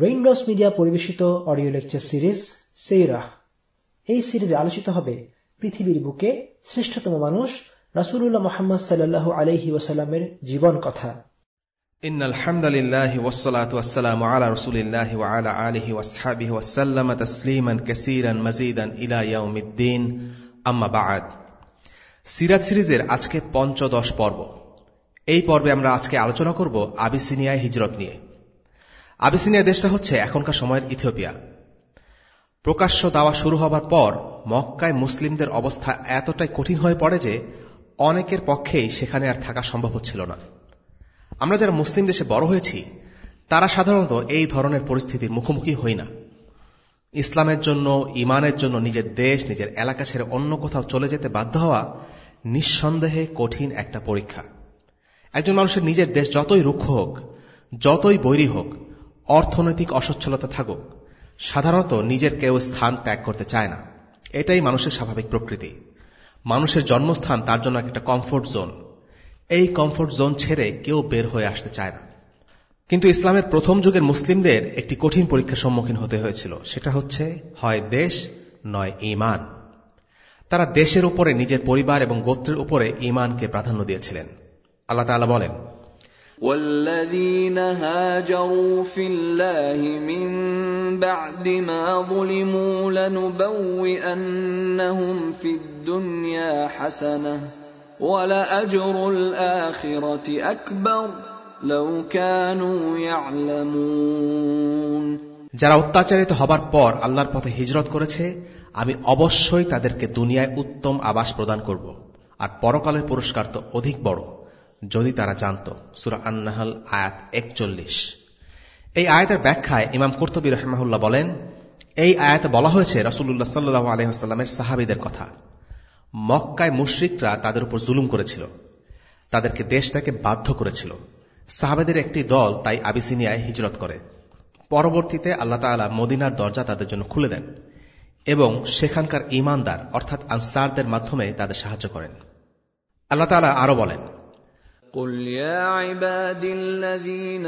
Raindrops media পরিবেশিত audio lecture series সেইরাহ এই সিরিজে আলোচিত হবে পৃথিবীর বুকে শ্রেষ্ঠতম মানুষ রাসুল্লাহ মোহাম্মদ সাল্লাহ আলহি ওয়াসাল্লামের জীবন কথা إن الحمد لله والصلاة والسلام على رسول الله وعلى آله وأصحابه وسلم تسليما كثيرا مزيدا إلى يوم الدين أما بعد সিরাত সিরিজের আজকে পঞ্চদশ পর্ব এই পর্বে আমরা আজকে আলোচনা করব আবিসিনিয়ায় হিজরত নিয়ে আবিসিনিয়া দেশটা হচ্ছে এখনকার সময়ের ইথিওপিয়া। প্রকাশ্য দাওয়া শুরু হবার পর মক্কায় মুসলিমদের অবস্থা এতটাই কঠিন হয়ে পড়ে যে অনেকের পক্ষেই সেখানে আর থাকা সম্ভব হচ্ছিল না। আমরা যারা মুসলিম দেশে বড় হয়েছি, তারা সাধারণত এই ধরনের পরিস্থিতির মুখোমুখি হই না। ইসলামের জন্য, ইমানের জন্য নিজের দেশ, নিজের এলাকা ছেড়ে অন্য কোথাও চলে যেতে বাধ্য হওয়া নিঃসন্দেহে কঠিন একটা পরীক্ষা। একজন মানুষের নিজের দেশ যতই রুক্ষ হোক, যতই বৈরী হোক অর্থনৈতিক অসচ্ছলতা থাকুক, সাধারণত নিজের কেউ স্থান ত্যাগ করতে চায় না। এটাই মানুষের স্বাভাবিক প্রকৃতি। মানুষের জন্মস্থান তার জন্য একটা কমফোর্ট জোন এই কমফোর্ট জোন ছেড়ে কেউ বের হয়ে আসতে চায় না। কিন্তু ইসলামের প্রথম যুগের মুসলিমদের একটি কঠিন পরীক্ষার সম্মুখীন হতে হয়েছিল। সেটা হচ্ছে, হয় দেশ, নয় ইমান তারা দেশের উপরে নিজের পরিবার এবং গোত্রের উপরে ইমানকে প্রাধান্য দিয়েছিলেন। আল্লাহ বলেন والذين هاجروا في الله من بعد ما ظلموا لنبوئنهم في الدنيا حسنه ولأجر الآخرة أكبر لو كانوا يعلمون যারা অত্যাচারিত হবার পর আল্লাহর পথে হিজরত করেছে আমি অবশ্যই তাদেরকে দুনিয়ায় উত্তম আবাস প্রদান করব আর পরকালের পুরস্কার তো অধিক বড় যদি তারা জানত। সুরা আন্নাহাল, আয়াত একচল্লিশ। এই আয়াতের ব্যাখ্যায় ইমাম কর্তবী রহমাহুল্লাহ বলেন, এই আয়াতে বলা হয়েছে রসুল্লাহ সাল্লু আলহামের সাহাবিদের কথা। মক্কায় মুশ্রিকরা তাদের উপর জুলুম করেছিল। তাদেরকে দেশ থেকে বাধ্য করেছিল। সাহাবেদের একটি দল তাই আবিসিনিয়ায় হিজরত করে। পরবর্তীতে আল্লাহ তালা মদিনার দরজা তাদের জন্য খুলে দেন এবং সেখানকার ইমানদার অর্থাৎ আনসারদের মাধ্যমে তাদের সাহায্য করেন। আল্লাহ তালা আরও বলেন قل يا عباد الذين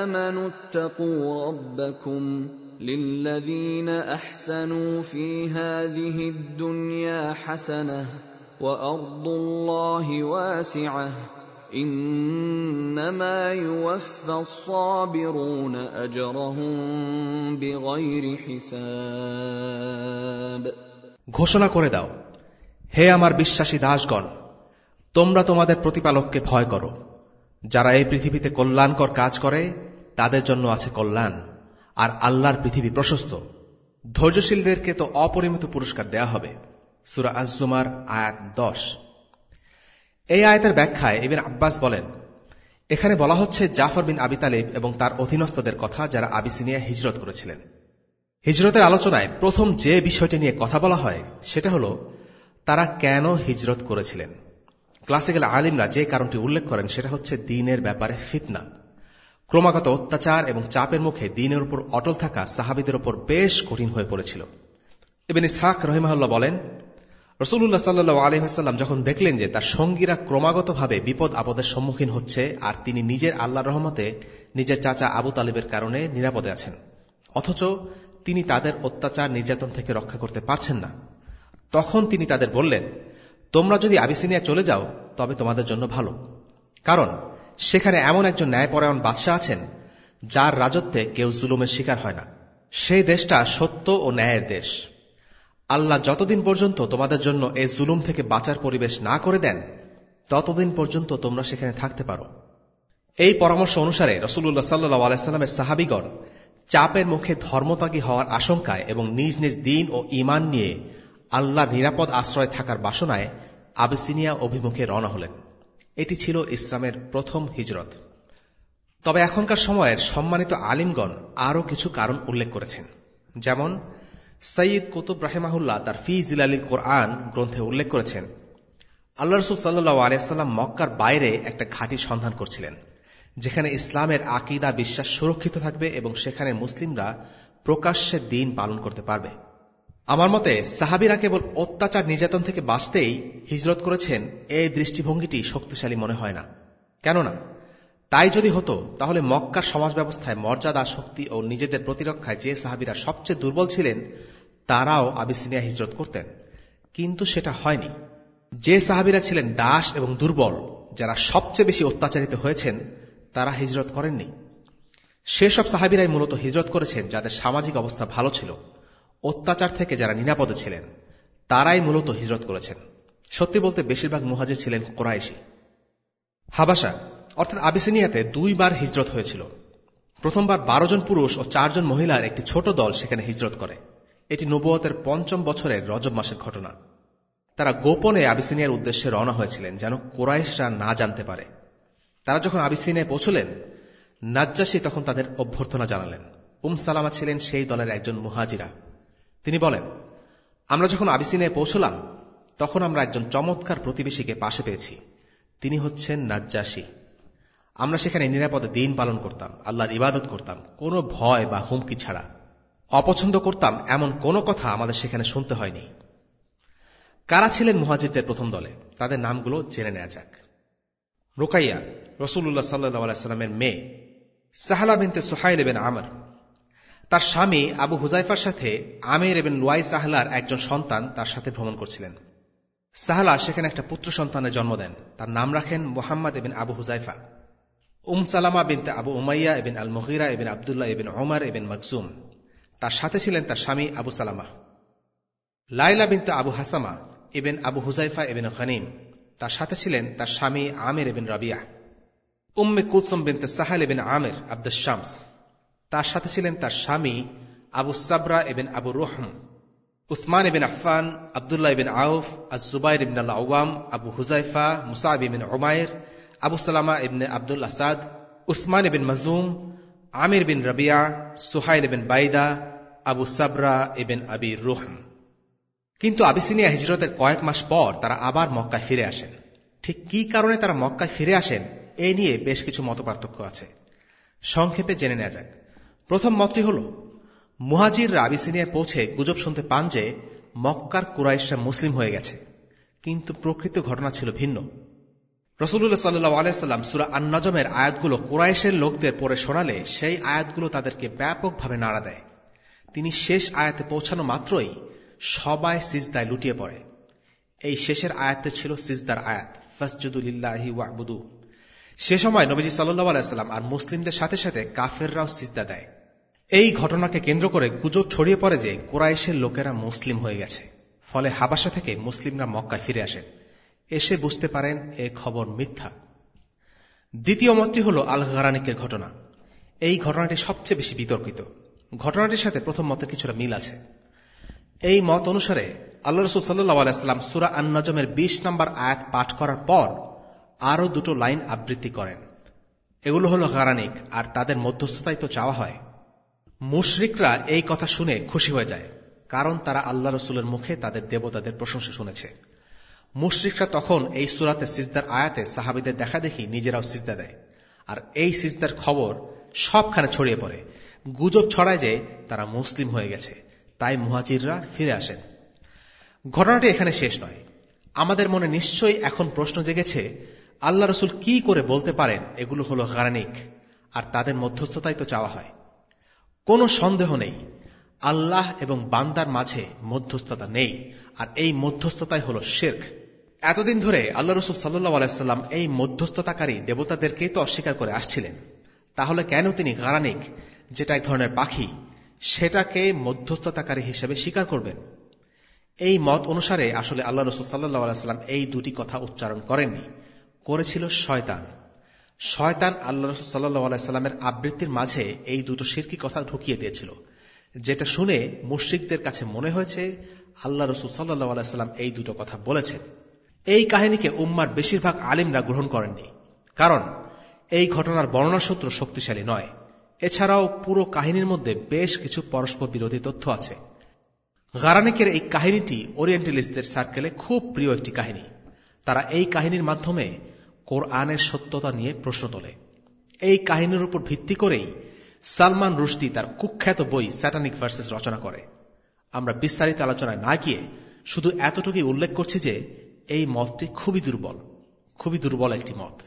آمنوا اتقوا ربكم للذين احسنوا في هذه الدنيا حسنه وارض الله واسعه انما يوفى الصابرون اجرهم بغير حساب ঘোষণা করে দাও হে আমার বিশ্বাসী দাসগণ তোমরা তোমাদের প্রতিপালককে ভয় করো। যারা এই পৃথিবীতে কল্যাণকর কাজ করে, তাদের জন্য আছে কল্যাণ, আর আল্লাহর পৃথিবী প্রশস্ত। ধৈর্যশীলদেরকে তো অপরিমিত পুরস্কার দেয়া হবে। সুরা আজুমার আয়াত দশ। এই আয়াতের ব্যাখ্যায় এবিন আব্বাস বলেন, এখানে বলা হচ্ছে জাফর বিন আবি তালিব এবং তার অধীনস্থদের কথা যারা আবিসিনিয়া হিজরত করেছিলেন। হিজরতের আলোচনায় প্রথম যে বিষয়টি নিয়ে কথা বলা হয়, সেটা হল, তারা কেন হিজরত করেছিলেন? ক্লাসিক্যাল আলিমরা যে কারণটি উল্লেখ করেন সেটা হচ্ছে দিনের ব্যাপারে ফিতনা। ক্রমাগত অত্যাচার এবং চাপের মুখে দিনের উপর অটল থাকা সাহাবিদের উপর বেশ কঠিন হয়ে পড়েছিল। এবেন ইসহাক রহিমাহুল্লাহ বলেন রসুল্লাহ সাল্লু আলহাম যখন দেখলেন যে তার সঙ্গীরা ক্রমাগতভাবে বিপদ আপদের সম্মুখীন হচ্ছে আর তিনি নিজের আল্লাহ রহমতে নিজের চাচা আবু তালিবের কারণে নিরাপদে আছেন, অথচ তিনি তাদের অত্যাচার নির্যাতন থেকে রক্ষা করতে পারছেন না। তখন তিনি তাদের বললেন তোমরা যদি আবিসিনিয়া চলে যাও, তবে তোমাদের জন্য ভালো। কারণ, সেখানে এমন একজন ন্যায়পরায়ণ বাদশাহ আছেন, যার রাজত্বে কেউ জুলুমের শিকার হয় না। সেই দেশটা সত্য ও ন্যায়ের দেশ। আল্লাহ যতদিন পর্যন্ত তোমাদের জন্য এই জুলুম থেকে বাঁচার পরিবেশ না করে দেন, ততদিন পর্যন্ত তোমরা সেখানে থাকতে পারো। এই পরামর্শ অনুসারে রসুল্লাহ সাল্লু আলাইস্লামের সাহাবিগণ চাপের মুখে ধর্মত্যাগী হওয়ার আশঙ্কায় এবং নিজ নিজ দিন ও ইমান নিয়ে আল্লাহ নিরাপদ আশ্রয় থাকার বাসনায় আবিসিনিয়া অভিমুখে রওনা হলেন। এটি ছিল ইসলামের প্রথম হিজরত। তবে এখনকার সময়ের সম্মানিত আলিমগণ আরও কিছু কারণ উল্লেখ করেছেন। যেমন সঈদ কুতুব রাহেমাহুল্লাহ তার ফি জিলালিল কোরআন গ্রন্থে উল্লেখ করেছেন, আল্লাহ রসুল সাল্লু আলিয়াল্লাম মক্কার বাইরে একটা ঘাঁটি সন্ধান করছিলেন, যেখানে ইসলামের আকিদা বিশ্বাস সুরক্ষিত থাকবে এবং সেখানে মুসলিমরা প্রকাশ্যে দিন পালন করতে পারবে। আমার মতে, সাহাবিরা কেবল অত্যাচার নির্যাতন থেকে বাঁচতেই হিজরত করেছেন এই দৃষ্টিভঙ্গিটি শক্তিশালী মনে হয় না। কেননা, তাই যদি হতো, তাহলে মক্কার সমাজ ব্যবস্থায় মর্যাদা, শক্তি ও নিজেদের প্রতিরক্ষায় যে সাহাবিরা সবচেয়ে দুর্বল ছিলেন, তারাও আবিসিনিয়া হিজরত করতেন। কিন্তু সেটা হয়নি। যে সাহাবিরা ছিলেন দাস এবং দুর্বল, যারা সবচেয়ে বেশি অত্যাচারিত হয়েছেন, তারা হিজরত করেননি। সেসব সাহাবিরাই মূলত হিজরত করেছেন, যাদের সামাজিক অবস্থা ভালো ছিল। অত্যাচার থেকে যারা নিরাপদে ছিলেন, তারাই মূলত হিজরত করেছেন। সত্যি বলতে বেশিরভাগ মুহাজির ছিলেন কোরাইশি। হাবাসা, অর্থাৎ আবিসিনিয়াতে দুইবার হিজরত হয়েছিল। প্রথমবার বারো জন পুরুষ ও চারজন মহিলার একটি ছোট দল সেখানে হিজরত করে। এটি নবুয়তের পঞ্চম বছরের রজব মাসের ঘটনা। তারা গোপনে আবিসিনিয়ার উদ্দেশ্যে রওনা হয়েছিলেন যেন কোরাইশরা না জানতে পারে। তারা যখন আবিসিনিয়ায় পৌঁছলেন নাজ্জাসী তখন তাদের অভ্যর্থনা জানালেন। উম সালামা ছিলেন সেই দলের একজন মুহাজিরা। তিনি বলেন, আমরা যখন আবিসিনিয়ায় পৌঁছলাম, তখন আমরা একজন চমৎকার প্রতিবেশীকে পাশে পেয়েছি। তিনি হচ্ছেন নাজ্জাসী আমরা সেখানে নিরাপদে দিন পালন করতাম, আল্লাহর ইবাদত করতাম, কোনো ভয় বা হুমকি ছাড়া। অপছন্দ করতাম, এমন কোনো কথা আমাদের সেখানে শুনতে হয়নি। কারা ছিলেন মুহাজিরদের প্রথম দলে? তাদের নামগুলো জেনে নেওয়া যাক। রোকাইয়া রসুল্লাহ সাল্লাহ সাল্লামের মেয়ে সাহালা বিনতে সোহাইল এবেন আমর তার স্বামী আবু হুজাইফার সাথে আমের এবং লুয়াই সাহলার একজন সন্তান তার সাথে ভ্রমণ করছিলেন। সাহলা সেখানে একটা পুত্র সন্তানের জন্ম দেন। তার নাম রাখেন Muhammad ibn Abu Huzaifa Umm Salama bint Abu Umayya ibn al Mughira ibn Abdullah ibn Umar ibn Makhzum তার সাথে ছিলেন তার স্বামী আবু সালামা। লাইলা বিনতে আবু হাসামা এবেন আবু হুজাইফা এবেন খনিম তার সাথে ছিলেন তার স্বামী আমির এবেন রবিয়া। উম্মে কুলসম বিনতে সাহাল এবেন আমির আব্দুল শামস। তার সাথে ছিলেন তার স্বামী আবু সাবরা এবেন আবু রোহম, উসমান এবিন আফফান, আবদুল্লাহ ইবিন আউফ আজ আজুবাইর ইবিন আল্লাহ আওয়াম আবু হুজাইফা মুসাইব ইবিন ওমায়ের আবু সালামা ইবনে আব্দুল আসাদ উসমান ইবিন মজলুম, আমির বিন রবিয়া, সুহাইল ইবিন বাইদা, আবু সাবরা ইবিন আবি রোহম। কিন্তু আবিসিনিয়া হিজরতের কয়েক মাস পর তারা আবার মক্কায় ফিরে আসেন। ঠিক কি কারণে তারা মক্কায় ফিরে আসেন, এ নিয়ে বেশ কিছু মতপার্থক্য আছে। সংক্ষেপে জেনে নেওয়া যাক। প্রথম মতটি হল মুহাজিররা আবিসিনিয়ায় পৌঁছে গুজব শুনতে পান যে, মক্কার কুরাইশরা মুসলিম হয়ে গেছে। কিন্তু প্রকৃত ঘটনা ছিল ভিন্ন। রসুল্লাহ সাল্লাহ আলাইসাল্লাম সুরা আন্নজমের আয়াতগুলো কুরাইশের লোকদের পরে শোনালে সেই আয়াতগুলো তাদেরকে ব্যাপকভাবে নাড়া দেয়। তিনি শেষ আয়াতে পৌঁছানো মাত্রই সবাই সিজদায় লুটিয়ে পড়ে। এই শেষের আয়াতে ছিল সিজদার আয়াত ফাসজুদুলিল্লাহি ওয়াবুদু সে সময় নবীজি সাল্লাহ আলাইসাল্লাম আর মুসলিমদের সাথে সাথে কাফেররাও সিজদা দেয়। এই ঘটনাকে কেন্দ্র করে গুজব ছড়িয়ে পড়ে যে কোরাইশের লোকেরা মুসলিম হয়ে গেছে। ফলে হাবাসা থেকে মুসলিমরা মক্কায় ফিরে আসেন এসে বুঝতে পারেন এ খবর মিথ্যা। দ্বিতীয় মতটি হল আল গারানিকের ঘটনা। এই ঘটনাটি সবচেয়ে বেশি বিতর্কিত। ঘটনাটির সাথে প্রথম মতের কিছুটা মিল আছে। এই মত অনুসারে আল্লাহ রসুল সাল্লাহ আলাইস্লাম সুরা আন্নজমের বিশ নম্বর আয়াত পাঠ করার পর আরও দুটো লাইন আবৃত্তি করেন। এগুলো হল গারানিক, আর তাদের মধ্যস্থতাই তো চাওয়া হয়। মুশরিকরা এই কথা শুনে খুশি হয়ে যায়, কারণ তারা আল্লাহ রসুলের মুখে তাদের দেবতাদের প্রশংসা শুনেছে। মুশরিকরা তখন এই সুরাতে সিজদার আয়াতে সাহাবিদের দেখা দেখি নিজেরাও সিজদা দেয়, আর এই সিজদার খবর সবখানে ছড়িয়ে পড়ে। গুজব ছড়ায় যে তারা মুসলিম হয়ে গেছে, তাই মুহাজিররা ফিরে আসেন। ঘটনাটি এখানে শেষ নয়। আমাদের মনে নিশ্চয়ই এখন প্রশ্ন জেগেছে আল্লাহ রসুল কি করে বলতে পারেন, এগুলো হল গারানিক। আর তাদের মধ্যস্থতাই তো চাওয়া হয়। কোনো সন্দেহ নেই, আল্লাহ এবং বান্দার মাঝে মধ্যস্থতা নেই। আর এই মধ্যস্থতাই হল শেখ এতদিন ধরে আল্লাহ রসুল সাল্লাহ আলাইস্লাম এই মধ্যস্থতাকারী দেবতাদেরকেই তো অস্বীকার করে আসছিলেন। তাহলে কেন তিনি গারানিক যেটা এক ধরনের পাখি, সেটাকে মধ্যস্থতাকারী হিসেবে স্বীকার করবেন? এই মত অনুসারে আসলে আল্লাহ রসুল সাল্লাহ আলাইস্লাম এই দুটি কথা উচ্চারণ করেননি। করেছিল শয়তান। শয়তান আল্লাহ রসুল আবৃত্তির মাঝে এই দুটো শিরকি কথা ঢুকিয়ে দিয়েছিল। যেটা শুনে মুশ্রিকদের কাছে মনে হয়েছে, আল্লাহ রসুল সাল্লাহ আলাইস্লাম এই দুটো কথা বলেছেন। এই কাহিনীকে উম্মার বেশিরভাগ আলিমরা গ্রহণ করেননি। কারণ, এই ঘটনার বর্ণনাসূত্র শক্তিশালী নয়। এছাড়াও পুরো কাহিনীর মধ্যে বেশ কিছু পরস্পর বিরোধী তথ্য আছে। গারানিকের এই কাহিনীটি ওরিয়েন্টালিস্টদের সার্কেলে খুব প্রিয় একটি কাহিনী। তারা এই কাহিনীর মাধ্যমে কোরআনের সত্যতা নিয়ে প্রশ্ন তোলে। এই কাহিনীর উপর ভিত্তি করেই সালমান রুশদি তার কুখ্যাত বই স্যাটানিক ভার্সেস রচনা করে। আমরা বিস্তারিত আলোচনায় না গিয়ে শুধু এতটুকুই উল্লেখ করছি যে এই মতটি খুবই দুর্বল খুবই দুর্বল একটি মত।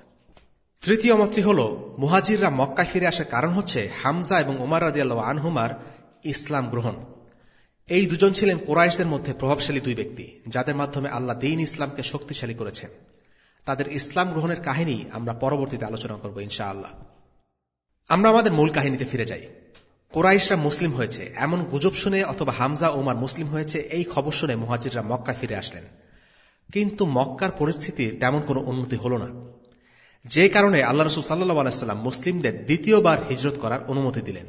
তৃতীয় মতটি হল, মুহাজিররা মক্কা ফিরে আসার কারণ হচ্ছে হামজা এবং উমার রাদিয়াল্লাহ আনহুমার ইসলাম গ্রহণ। এই দুজন ছিলেন কোরাইশদের মধ্যে প্রভাবশালী দুই ব্যক্তি, যাদের মাধ্যমে আল্লাহ দিন ইসলামকে শক্তিশালী করেছেন। তাদের ইসলাম গ্রহণের কাহিনী আমরা পরবর্তীতে আলোচনা করব, ইনশাআল্লাহ। আমরা আমাদের মূল কাহিনীতে ফিরে যাই। কোরাইশরা মুসলিম হয়েছে। এমন গুজব শুনে অথবা হামজা ওমার মুসলিম হয়েছে, এই খবর শুনে মুহাজিররা মক্কা ফিরে আসলেন। কিন্তু মক্কার পরিস্থিতির তেমন কোনো উন্নতি হল না। যে কারণে আল্লাহ রসুল সাল্লাহ আলাইসাল্লাম মুসলিমদের দ্বিতীয়বার হিজরত করার অনুমতি দিলেন।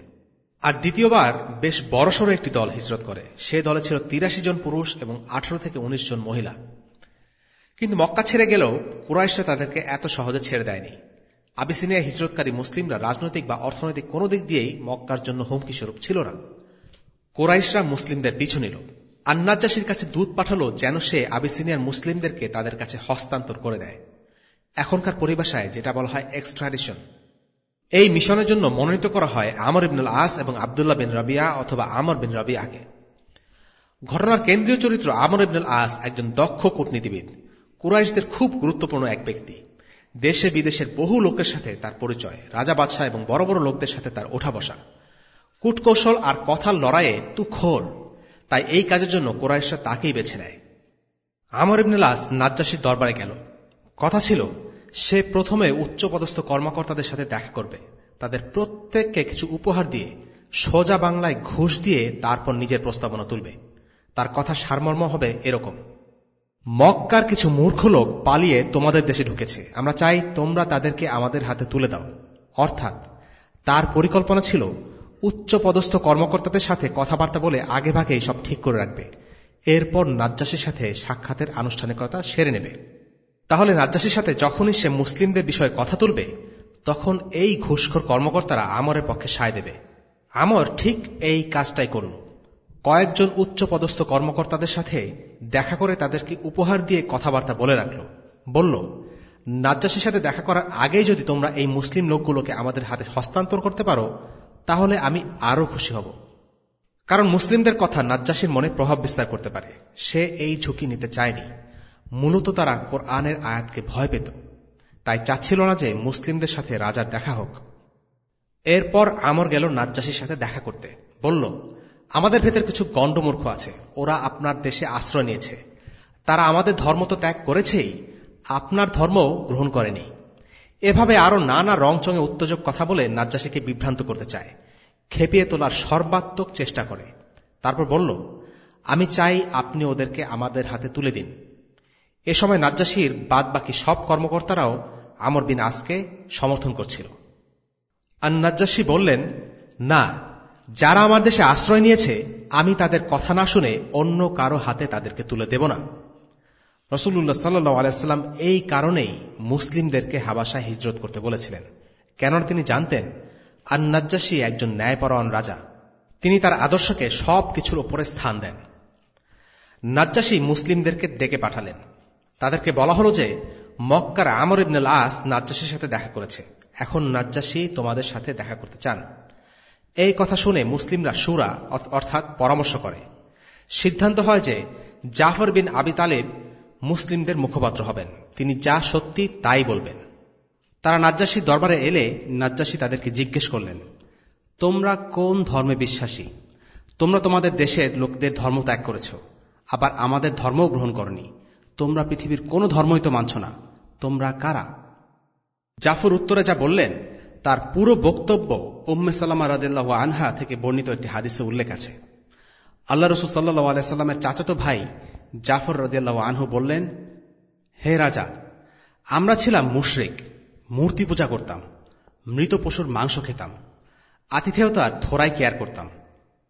আর দ্বিতীয়বার বেশ বড়সড় একটি দল হিজরত করে। সে দলে ছিল তিরাশি জন পুরুষ এবং আঠারো থেকে উনিশ জন মহিলা। কিন্তু মক্কা ছেড়ে গেলেও কুরাইশরা তাদেরকে এত সহজে ছেড়ে দেয়নি। আবিসিনিয়া হিজরতকারী মুসলিমরা রাজনৈতিক বা অর্থনৈতিক কোনো দিক দিয়েই মক্কার জন্য হুমকি স্বরূপ ছিল না। কোরাইশরা মুসলিমদের পিছু নিল। আন্নাজাসির কাছে দুধ পাঠালো যেন সে আবিসিনিয়ার মুসলিমদেরকে তাদের কাছে হস্তান্তর করে দেয়। এখনকার পরিভাষায় যেটা বলা হয় এক্সট্রাডিশন। এই মিশনের জন্য মনোনীত করা হয় আমর ইবনুল আস এবং আবদুল্লাহ বিন রবিয়া অথবা আমর বিন রবিয়াকে। ঘটনার কেন্দ্রীয় চরিত্র আমর ইবনুল আস একজন দক্ষ কূটনীতিবিদ। কুরাইশদের খুব গুরুত্বপূর্ণ এক ব্যক্তি। দেশে বিদেশের বহু লোকের সাথে তার পরিচয়, রাজা বাদশাহ এবং বড় বড় লোকদের সাথে তার ওঠা বসা। কূটকৌশল আর কথার লড়াইয়ে তুখোর তাই এই কাজের জন্য কোরাইশরা তাকেই বেছে নেয়। আমর ইবনুল আস নাজ্জাসির দরবারে গেল। কথা ছিল, সে প্রথমে উচ্চপদস্থ কর্মকর্তাদের সাথে দেখা করবে। তাদের প্রত্যেককে কিছু উপহার দিয়ে সোজা বাংলায় ঘুষ দিয়ে তারপর নিজের প্রস্তাবনা তুলবে। তার কথা সারমর্ম হবে এরকম। মক্কার কিছু মূর্খ লোক পালিয়ে তোমাদের দেশে ঢুকেছে। আমরা চাই তোমরা তাদেরকে আমাদের হাতে তুলে দাও। অর্থাৎ, তার পরিকল্পনা ছিল উচ্চ পদস্থ কর্মকর্তাদের সাথে কথাবার্তা বলে আগে ভাগেই সব ঠিক করে রাখবে। এরপর নাজ্জাসের সাথে সাক্ষাতের আনুষ্ঠানিকতা সেরে নেবে। তাহলে নাজ্জাসির সাথে যখনই সে মুসলিমদের বিষয়ে কথা তুলবে, তখন এই ঘুষখোর কর্মকর্তারা আমরের পক্ষে সায় দেবে। আমর ঠিক এই কাজটাই করল কয়েকজন উচ্চ পদস্থ কর্মকর্তাদের সাথে দেখা করে তাদেরকে উপহার দিয়ে কথাবার্তা বলে রাখল। বলল, নাজ্জাসির সাথে দেখা করার আগেই যদি তোমরা এই মুসলিম লোকগুলোকে আমাদের হাতে হস্তান্তর করতে পারো, তাহলে আমি আরও খুশি হব। কারণ মুসলিমদের কথা নাজ্জাসির মনে প্রভাব বিস্তার করতে পারে। সে এই ঝুঁকি নিতে চায়নি। মূলত তারা কোরআনের আয়াতকে ভয় পেত। তাই চাচ্ছিল না যে মুসলিমদের সাথে রাজার দেখা হোক। এরপর আমর গেল নাজ্জাসির সাথে দেখা করতে। বলল আমাদের ভেতর কিছু গণ্ডমূর্খ আছে। ওরা আপনার দেশে আশ্রয় নিয়েছে। তারা আমাদের ধর্ম তো ত্যাগ করেছেই। আপনার ধর্মও গ্রহণ করেনি। এভাবে আরও নানা রংচঙে উত্তেজক কথা বলে নাজ্জাসীকে বিভ্রান্ত করতে চায়। খেপিয়ে তোলার সর্বাত্মক চেষ্টা করে। তারপর বলল, আমি চাই আপনি ওদেরকে আমাদের হাতে তুলে দিন। এ সময় নাজ্জাসীর বাদ বাকি সব কর্মকর্তারাও আমর বিন আসকে সমর্থন করছিল। আর নাজ্জাসী বললেন, না যারা আমার দেশে আশ্রয় নিয়েছে, আমি তাদের কথা না শুনে অন্য কারও হাতে তাদেরকে তুলে দেব না। রসুল্লাহ সাল্লু আলাইস্লাম এই কারণেই মুসলিমদেরকে হাবাসায় হিজরত করতে বলেছিলেন। কেননা তিনি জানতেন আর নাজ্জাসী একজন ন্যায়পরায়ণ রাজা। তিনি তার আদর্শকে সব কিছুর ওপরে স্থান দেন। নাজ্জাসী মুসলিমদেরকে ডেকে পাঠালেন। তাদেরকে বলা হল যে, মক্কার আমর ইবনুল আস নাজ্জাসীর সাথে দেখা করেছে। এখন নাজ্জাসী তোমাদের সাথে দেখা করতে চান। এই কথা শুনে মুসলিমরা সুরা অর্থাৎ পরামর্শ করে। সিদ্ধান্ত হয় যে জাফর বিন আবি তালেব মুসলিমদের মুখপাত্র হবেন। তিনি যা সত্যি তাই বলবেন। তারা নাজ্জাসীর দরবারে এলে নাজ্জাসী তাদেরকে জিজ্ঞেস করলেন, তোমরা কোন ধর্মে বিশ্বাসী? তোমরা তোমাদের দেশের লোকদের ধর্ম ত্যাগ করেছ, আবার আমাদের ধর্মও গ্রহণ করনি। তোমরা পৃথিবীর কোন ধর্মই তো মানছ না। তোমরা কারা? জাফর উত্তরে যা বললেন তার পুরো বক্তব্য উম্মে সাল্লামা রাদিল্লাহ আনহা থেকে বর্ণিত একটি হাদিসে উল্লেখ আছে। আল্লাহ রসুল সাল্লাহ আলাইস্লামের চাচাতো ভাই জাফর রদিয়াল্লাহ আনহু বললেন, হে রাজা, আমরা ছিলাম মুশরিক, মূর্তি পূজা করতাম, মৃত পশুর মাংস খেতাম আতিথেয়তার থোড়াই কেয়ার করতাম,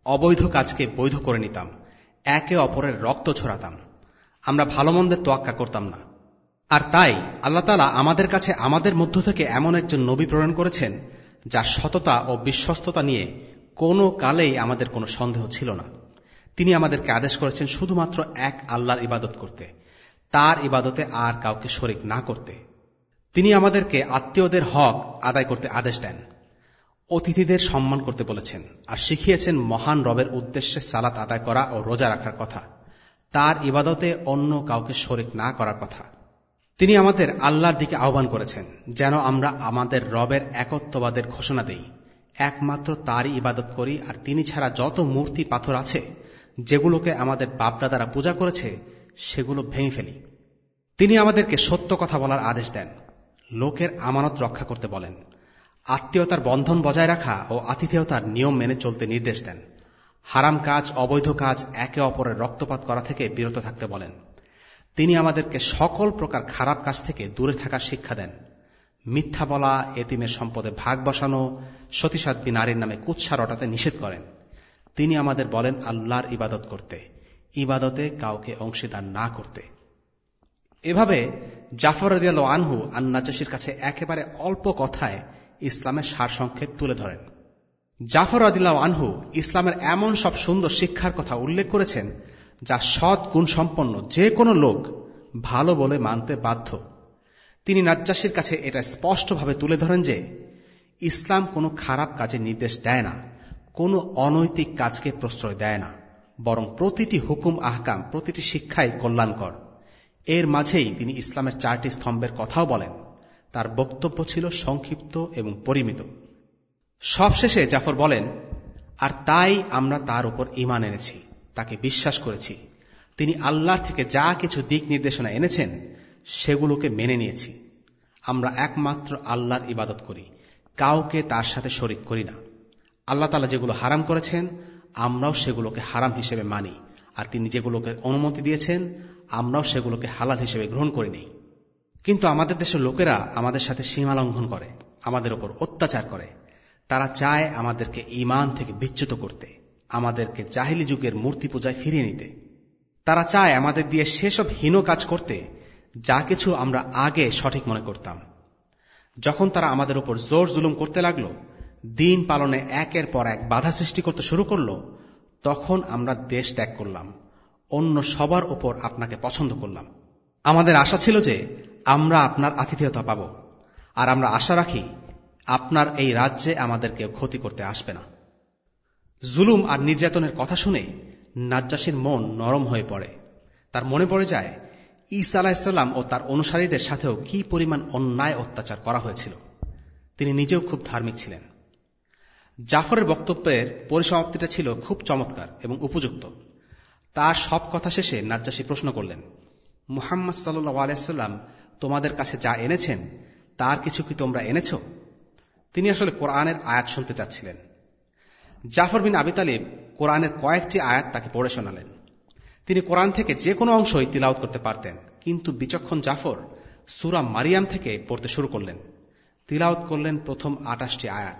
অবৈধ কাজকে বৈধ করে নিতাম, একে অপরের রক্ত ছড়াতাম, আমরা ভালো মন্দের তোয়াক্কা করতাম না আর তাই আল্লাহ তালা আমাদের কাছে আমাদের মধ্য থেকে এমন একজন নবী প্রেরণ করেছেন, যার সততা ও বিশ্বস্ততা নিয়ে কোনো কালেই আমাদের কোনো সন্দেহ ছিল না। তিনি আমাদেরকে আদেশ করেছেন শুধুমাত্র এক আল্লাহর ইবাদত করতে, তার ইবাদতে আর কাউকে শরিক না করতে। তিনি আমাদেরকে আত্মীয়দের হক আদায় করতে আদেশ দেন, অতিথিদের সম্মান করতে বলেছেন, আর শিখিয়েছেন মহান রবের উদ্দেশ্যে সালাত আদায় করা ও রোজা রাখার কথা, তার ইবাদতে অন্য কাউকে শরিক না করার কথা। তিনি আমাদের আল্লাহর দিকে আহ্বান করেছেন, যেন আমরা আমাদের রবের একত্ববাদের ঘোষণা দেই। একমাত্র তারই ইবাদত করি, আর তিনি ছাড়া যত মূর্তি পাথর আছে, যেগুলোকে আমাদের বাপদাদারা পূজা করেছে, সেগুলো ভেঙে ফেলি। তিনি আমাদেরকে সত্য কথা বলার আদেশ দেন। লোকের আমানত রক্ষা করতে বলেন। আত্মীয়তার বন্ধন বজায় রাখা ও আতিথেয়তার নিয়ম মেনে চলতে নির্দেশ দেন। হারাম কাজ, অবৈধ কাজ একে অপরের রক্তপাত করা থেকে বিরত থাকতে বলেন। তিনি আমাদেরকে সকল প্রকার খারাপ কাজ থেকে দূরে থাকার শিক্ষা দেন। মিথ্যা বলা, এতিমের সম্পদে ভাগ বসানো সতীসাধ্বী নারীর নামে কুৎসা রটাতে নিষেধ করেন। তিনি আমাদের বলেন আল্লাহর ইবাদত করতে, ইবাদতে কাউকে অংশীদার না করতে। এভাবে জাফর রদিয়াল আনহু আন্নাজাসির কাছে একেবারে অল্প কথায় ইসলামের সারসংক্ষেপ তুলে ধরেন। জাফর আদিল্লাহ আনহু ইসলামের এমন সব সুন্দর শিক্ষার কথা উল্লেখ করেছেন যা সৎ গুণ সম্পন্ন যে কোনো লোক ভালো বলে মানতে বাধ্য। তিনি নাজ্জাসির কাছে এটা স্পষ্টভাবে তুলে ধরেন যে, ইসলাম কোনো খারাপ কাজের নির্দেশ দেয় না, কোনো অনৈতিক কাজকে প্রশ্রয় দেয় না, বরং প্রতিটি হুকুম, আহকাম, প্রতিটি শিক্ষাই কল্যাণকর। এর মাঝেই তিনি ইসলামের চারটি স্তম্ভের কথাও বলেন। তার বক্তব্য ছিল সংক্ষিপ্ত এবং পরিমিত। সবশেষে জাফর বলেন, আর তাই আমরা তার উপর ইমান এনেছি। তাকে বিশ্বাস করেছি। তিনি আল্লাহর থেকে যা কিছু দিক নির্দেশনা এনেছেন, সেগুলোকে মেনে নিয়েছি। আমরা একমাত্র আল্লাহর ইবাদত করি, কাউকে তার সাথে শরিক করি না। আল্লাহ তালা যেগুলো হারাম করেছেন, আমরাও সেগুলোকে হারাম হিসেবে মানি। আর তিনি যেগুলোকে অনুমতি দিয়েছেন, আমরাও সেগুলোকে হালাল হিসেবে গ্রহণ করি নেই। কিন্তু আমাদের দেশের লোকেরা আমাদের সাথে সীমা লঙ্ঘন করে, আমাদের ওপর অত্যাচার করে। তারা চায় আমাদেরকে ইমান থেকে বিচ্যুত করতে। আমাদেরকে জাহিলি যুগের মূর্তি পূজায় ফিরিয়ে নিতে। তারা চায় আমাদের দিয়ে সেসব হীন কাজ করতে, যা কিছু আমরা আগে সঠিক মনে করতাম। যখন তারা আমাদের উপর জোর জুলুম করতে লাগল, দিন পালনে একের পর এক বাধা সৃষ্টি করতে শুরু করল, তখন আমরা দেশ ত্যাগ করলাম, অন্য সবার উপর আপনাকে পছন্দ করলাম। আমাদের আশা ছিল যে আমরা আপনার আতিথেয়তা পাব, আর আমরা আশা রাখি আপনার এই রাজ্যে আমাদেরকে ক্ষতি করতে আসবে না। জুলুম আর নির্যাতনের কথা শুনে নাজ্জাসীর মন নরম হয়ে পড়ে। তার মনে পড়ে যায়, ঈসা আলাহিসাল্লাম ও তার অনুসারীদের সাথেও কি পরিমাণ অন্যায় অত্যাচার করা হয়েছিল। তিনি নিজেও খুব ধার্মিক ছিলেন। জাফরের বক্তব্যের পরিসমাপ্তিটা ছিল খুব চমৎকার এবং উপযুক্ত। তার সব কথা শেষে নাজ্জাসী প্রশ্ন করলেন, মুহাম্মদ সাল্লু আলাইসাল্লাম তোমাদের কাছে যা এনেছেন, তার কিছু কি তোমরা এনেছ? তিনি আসলে কোরআনের আয়াত শুনতে চাচ্ছিলেন। জাফর বিন আবি তালিব কোরআনের কয়েকটি আয়াত তাকে পড়ে শোনালেন। তিনি কোরআন থেকে যে কোনো অংশই তিলাউত করতে পারতেন, কিন্তু বিচক্ষণ জাফর সুরা মারিয়াম থেকে পড়তে শুরু করলেন। তিলাউত করলেন প্রথম আটাশটি আয়াত।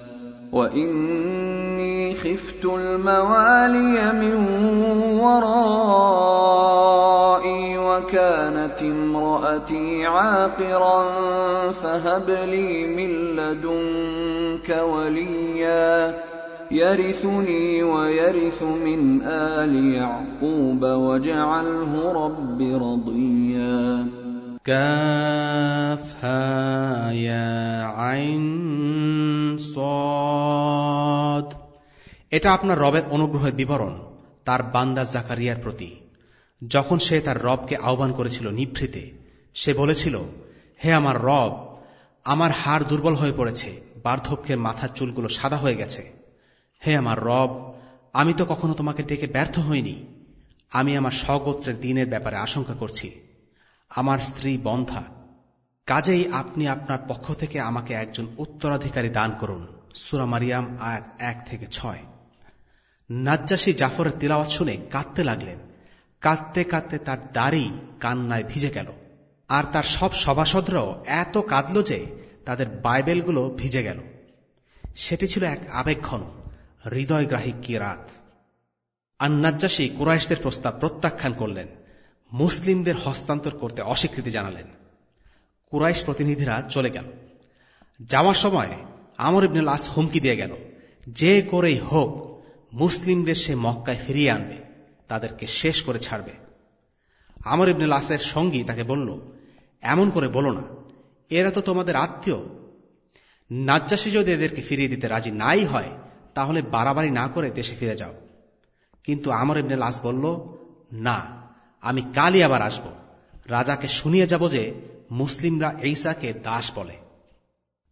واني خفت الموالي من ورائي وكانت امراتي عاقرا فهب لي من لدنك وليا يرثني ويرث من ال يعقوب واجعله رب رضيا كافها يا عين এটা আপনার রবের অনুগ্রহের বিবরণ, তার বান্দা জাকারিয়ার প্রতি। যখন সে তার রবকে আহ্বান করেছিল নিভৃতে, সে বলেছিল, হে আমার রব, আমার হাড় দুর্বল হয়ে পড়েছে, বার্ধক্যের মাথার চুলগুলো সাদা হয়ে গেছে। হে আমার রব, আমি তো কখনো তোমাকে ডেকে ব্যর্থ হইনি। আমি আমার স্বগোত্রের দিনের ব্যাপারে আশঙ্কা করছি। আমার স্ত্রী বন্ধা কাজেই আপনি আপনার পক্ষ থেকে আমাকে একজন উত্তরাধিকারী দান করুন। সুরা মারিয়াম, আয়াত এক থেকে ছয়। নাজ্জাসী জাফরের তিলাওয়াত শুনে কাঁদতে লাগলেন। কাঁদতে কাঁদতে তার দাড়ি কান্নায় ভিজে গেল। আর তার সব সভাসদরাও এত কাঁদল যে তাদের বাইবেলগুলো ভিজে গেল। সেটি ছিল এক আবেগঘন, হৃদয়গ্রাহী কিরাত। আন্নাজ্জাসী কুরাইশদের প্রস্তাব প্রত্যাখ্যান করলেন। মুসলিমদের হস্তান্তর করতে অস্বীকৃতি জানালেন। কুরাইশ প্রতিনিধিরা চলে গেল। যাওয়ার সময় আমর ইবনুল আস হুমকি দিয়ে গেল, যে করেই হোক, মুসলিমদের সে মক্কায় ফিরিয়ে আনবে, তাদেরকে শেষ করে ছাড়বে। আমর ইবনুল আসের সঙ্গী তাকে বলল, এমন করে বলো না, এরা তো তোমাদের আত্মীয়। নাজ্জাসী যদি এদেরকে ফিরিয়ে দিতে রাজি নাই হয়, তাহলে বাড়াবাড়ি না করে দেশে ফিরে যাও। কিন্তু আমর ইবনে লাস বলল, না, আমি কালই আবার আসব। রাজাকে শুনিয়ে যাব যে মুসলিমরা এইসাকে দাস বলে।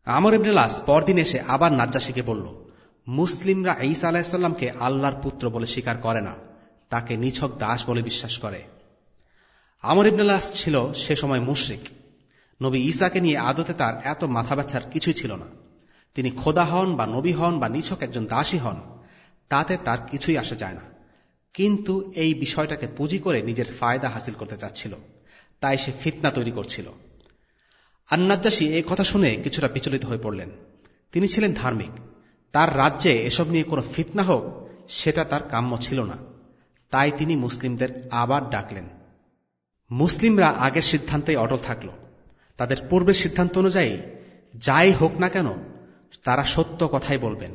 আমর ইবনে পরদিন এসে আবার নাজ্জাসীকে বলল, মুসলিমরা ঈসা আলাহিসাল্লামকে আল্লাহর পুত্র বলে স্বীকার করে না। তাকে নিছক দাস বলে বিশ্বাস করে। আমর ইবনুল্লাহ ছিল সে সময় মুশরিক। নবী ঈসাকে নিয়ে আদতে তার এত মাথা ব্যথার কিছুই ছিল না। তিনি খোদা হন বা নবী হন বা নিছক একজন দাসী হন, তাতে তার কিছুই আসে যায় না। কিন্তু এই বিষয়টাকে পুঁজি করে নিজের ফায়দা হাসিল করতে চাচ্ছিল। তাই সে ফিতনা তৈরি করছিল। আন্নাজ্জাসী এই কথা শুনে কিছুটা বিচলিত হয়ে পড়লেন। তিনি ছিলেন ধার্মিক। তার রাজ্যে এসব নিয়ে কোনো ফিতনা হোক, সেটা তার কাম্য ছিল না। তাই তিনি মুসলিমদের আবার ডাকলেন। মুসলিমরা আগের সিদ্ধান্তেই অটল থাকল। তাদের পূর্বের সিদ্ধান্ত অনুযায়ী, যাই হোক না কেন, তারা সত্য কথাই বলবেন।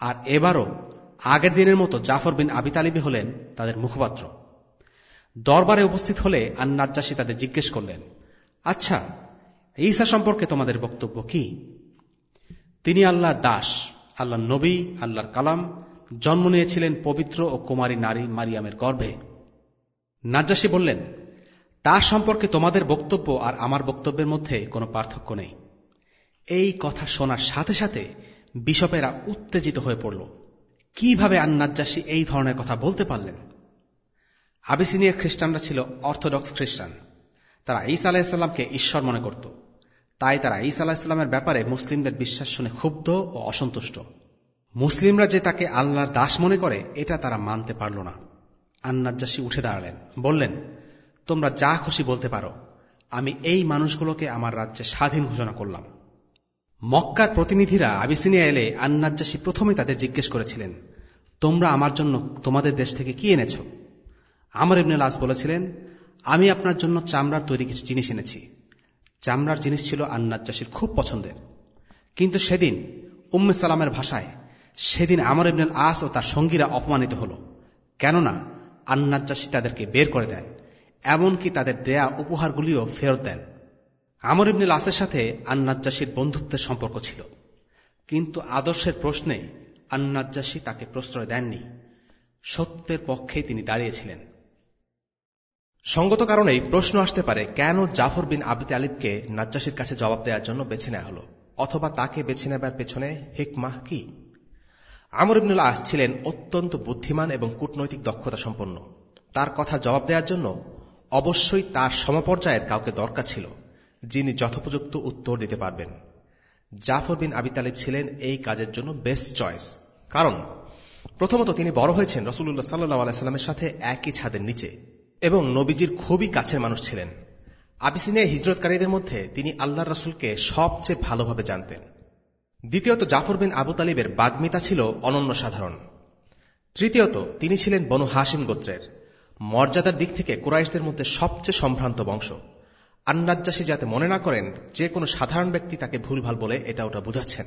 আর এবারও আগের দিনের মতো জাফর বিন আবি তালিবি হলেন তাদের মুখপাত্র। দরবারে উপস্থিত হলে আন্নাজ্জাসী তাদের জিজ্ঞেস করলেন আচ্ছা ঈসা সম্পর্কে তোমাদের বক্তব্য কি? তিনি আল্লাহ দাস, আল্লাহ নবী, আল্লাহর কালাম, জন্ম নিয়েছিলেন পবিত্র ও কুমারী নারী মারিয়ামের গর্ভে। নাজ্জাসী বললেন তার সম্পর্কে তোমাদের বক্তব্য আর আমার বক্তব্যের মধ্যে কোনো পার্থক্য নেই। এই কথা শোনার সাথে সাথে বিশপেরা উত্তেজিত হয়ে পড়ল। কীভাবে আন্নাজ্জাসী এই ধরনের কথা বলতে পারলেন? আবিসিনিয়ার খ্রিস্টানরা ছিল অর্থোডক্স খ্রিস্টান। তারা ঈসা আলাহিসাল্লামকে ঈশ্বর মনে করত। তাই তারা ঈসা আলাহিসাল্লামের ব্যাপারে মুসলিমদের বিশ্বাস শুনে ক্ষুব্ধ ও অসন্তুষ্ট। মুসলিমরা যে তাকে আল্লাহর দাস মনে করে, এটা তারা মানতে পারল না। আন্নাজ্জাসী উঠে দাঁড়ালেন, বললেন, তোমরা যা খুশি বলতে পারো। আমি এই মানুষগুলোকে আমার রাজ্যে স্বাধীন ঘোষণা করলাম। মক্কার প্রতিনিধিরা আবিসিনিয়া এলে আন্নাজ্জাসী প্রথমে তাদের জিজ্ঞেস করেছিলেন, তোমরা আমার জন্য তোমাদের দেশ থেকে কি এনেছ? আমার ইবনে লাস বলেছিলেন, আমি আপনার জন্য চামড়ার তৈরি কিছু জিনিস এনেছি। চামড়ার জিনিস ছিল আন্নাজ্জাসীর খুব পছন্দের। কিন্তু সেদিন উম্মে সালামের ভাষায় সেদিন আমর ইবনুল আস ও তার সঙ্গীরা অপমানিত হল। কেননা আন্নাজ্জাসী তাদেরকে বের করে দেন, এমনকি তাদের দেয়া উপহারগুলিও ফেরত দেন। আমর ইবনুল আসের সাথে আন্নাজ্জাসীর বন্ধুত্বের সম্পর্ক ছিল। কিন্তু আদর্শের প্রশ্নে আন্নাজ্জাসী তাকে প্রশ্রয় দেননি। সত্যের পক্ষেই তিনি দাঁড়িয়েছিলেন। সঙ্গত কারণেই প্রশ্ন আসতে পারে, কেন জাফর বিন আবিদ আলিবকে নাজ্জাসীর কাছে জবাব দেওয়ার জন্য বেছে নেওয়া হল, অথবা তাকে বেছে নেবার পেছনে হিকমাহ কি? আমর ইবনুল আস ছিলেন অত্যন্ত বুদ্ধিমান এবং কূটনৈতিক দক্ষতা সম্পন্ন। তার কথা জবাব দেওয়ার জন্য অবশ্যই তার সমপর্যায়ের কাউকে দরকার ছিল, যিনি যথোপযুক্ত উত্তর দিতে পারবেন। জাফর বিন আবি তালিব ছিলেন এই কাজের জন্য বেস্ট চয়েস কারণ, প্রথমত তিনি বড় হয়েছেন রসুল্লাহ সাল্লাহ আলাইস্লামের সাথে একই ছাদের নিচে। এবং নবীজির খুবই কাছের মানুষ ছিলেন। আবিসিনিয়া হিজরতকারীদের মধ্যে তিনি আল্লাহ রসুলকে সবচেয়ে ভালোভাবে জানতেন। দ্বিতীয়ত জাফর বিন আবু তালিবের বাগ্মিতা ছিল অনন্য সাধারণ। তৃতীয়ত তিনি ছিলেন বনু হাসিম গোত্রের, মর্যাদার দিক থেকে কুরাইশদের মধ্যে সবচেয়ে সম্ভ্রান্ত বংশ। আন্নাজ্জাসী যাতে মনে না করেন, যে কোনো সাধারণ ব্যক্তি তাকে ভুলভাল বলে এটা ওটা বুঝাচ্ছেন।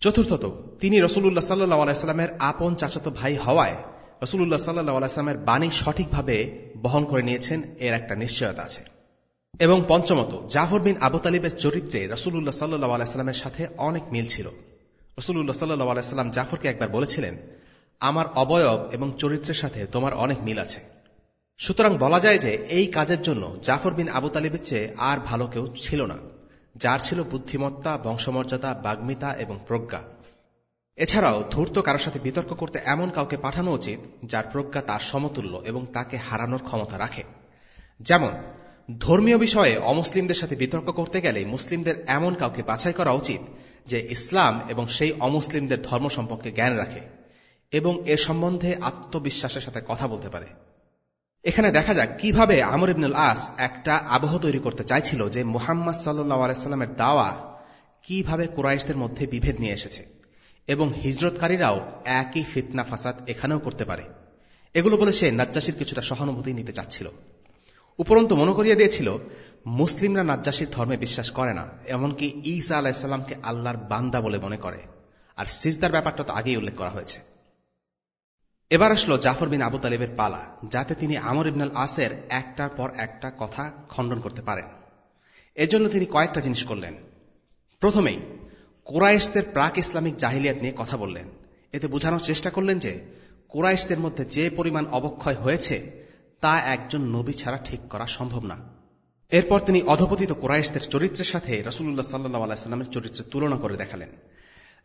চতুর্থত, তিনি রসুল্লাহ সাল্লাহ আলাইস্লামের আপন চাচাতো ভাই হওয়ায় রসুল্লাহ সাল্লাহ আলাইস্লামের বাণী সঠিকভাবে বহন করে নিয়েছেন, এর একটা নিশ্চয়তা আছে। এবং পঞ্চমত, জাফর বিন আবু তালিবের চরিত্রে রসুল্লাহ সাল্লাহ আলাইস্লামের সাথে অনেক মিল ছিল। রসুল্লাহ সাল্লাহ আলাইস্লাম জাফরকে একবার বলেছিলেন, আমার অবয়ব এবং চরিত্রের সাথে তোমার অনেক মিল আছে। সুতরাং বলা যায় যে, এই কাজের জন্য জাফর বিন আবু তালিবের চেয়ে আর ভালো কেউ ছিল না। যার ছিল বুদ্ধিমত্তা, বংশমর্যাদা, বাগ্মিতা এবং প্রজ্ঞা। এছাড়াও ধূর্ত কারোর সাথে বিতর্ক করতে এমন কাউকে পাঠানো উচিত যার প্রজ্ঞা তার সমতুল্য এবং তাকে হারানোর ক্ষমতা রাখে। যেমন, ধর্মীয় বিষয়ে অমুসলিমদের সাথে বিতর্ক করতে গেলে মুসলিমদের এমন কাউকে বাছাই করা উচিত যে ইসলাম এবং সেই অমুসলিমদের ধর্ম সম্পর্কে জ্ঞান রাখে এবং এ সম্বন্ধে আত্মবিশ্বাসের সাথে কথা বলতে পারে। এখানে দেখা যাক কীভাবে আমর ইবনুল আস একটা আবহ তৈরি করতে চাইছিল যে মোহাম্মদ সাল্লাহ আলাইস্লামের দাওয়া কীভাবে কুরাইশদের মধ্যে বিভেদ নিয়ে এসেছে। এবং হিজরতকারীরাও একই ফিতনা ফাসাদ এখানেও করতে পারে। এগুলো বলে সে নাজ্জাসির কিছুটা সহানুভূতি নিতে চাচ্ছিল। উপরন্তু মনে করিয়ে দিয়েছিল, মুসলিমরা নাজ্জাসির ধর্মে বিশ্বাস করে না, এমনকি ঈসা আলাহিসাল্লামকে আল্লাহর বান্দা বলে মনে করে। আর সিজদার ব্যাপারটা তো আগেই উল্লেখ করা হয়েছে। এবার আসলো জাফর বিন আবু তালিবের পালা, যাতে তিনি আমর ইবনাল আসের একটার পর একটা কথা খণ্ডন করতে পারেন। এজন্য তিনি কয়েকটা জিনিস করলেন। প্রথমেই কোরাইশদের প্রাক ইসলামিক জাহিলিয়াত নিয়ে কথা বললেন। এতে বোঝানোর চেষ্টা করলেন যে, কোরাইশদের মধ্যে যে পরিমাণ অবক্ষয় হয়েছে, তা একজন নবী ছাড়া ঠিক করা সম্ভব না। এরপর তিনি অধপতিত কোরাইশদের চরিত্রের সাথে রসুল্লাহ সাল্লাহ আলাইস্লামের চরিত্রের তুলনা করে দেখালেন।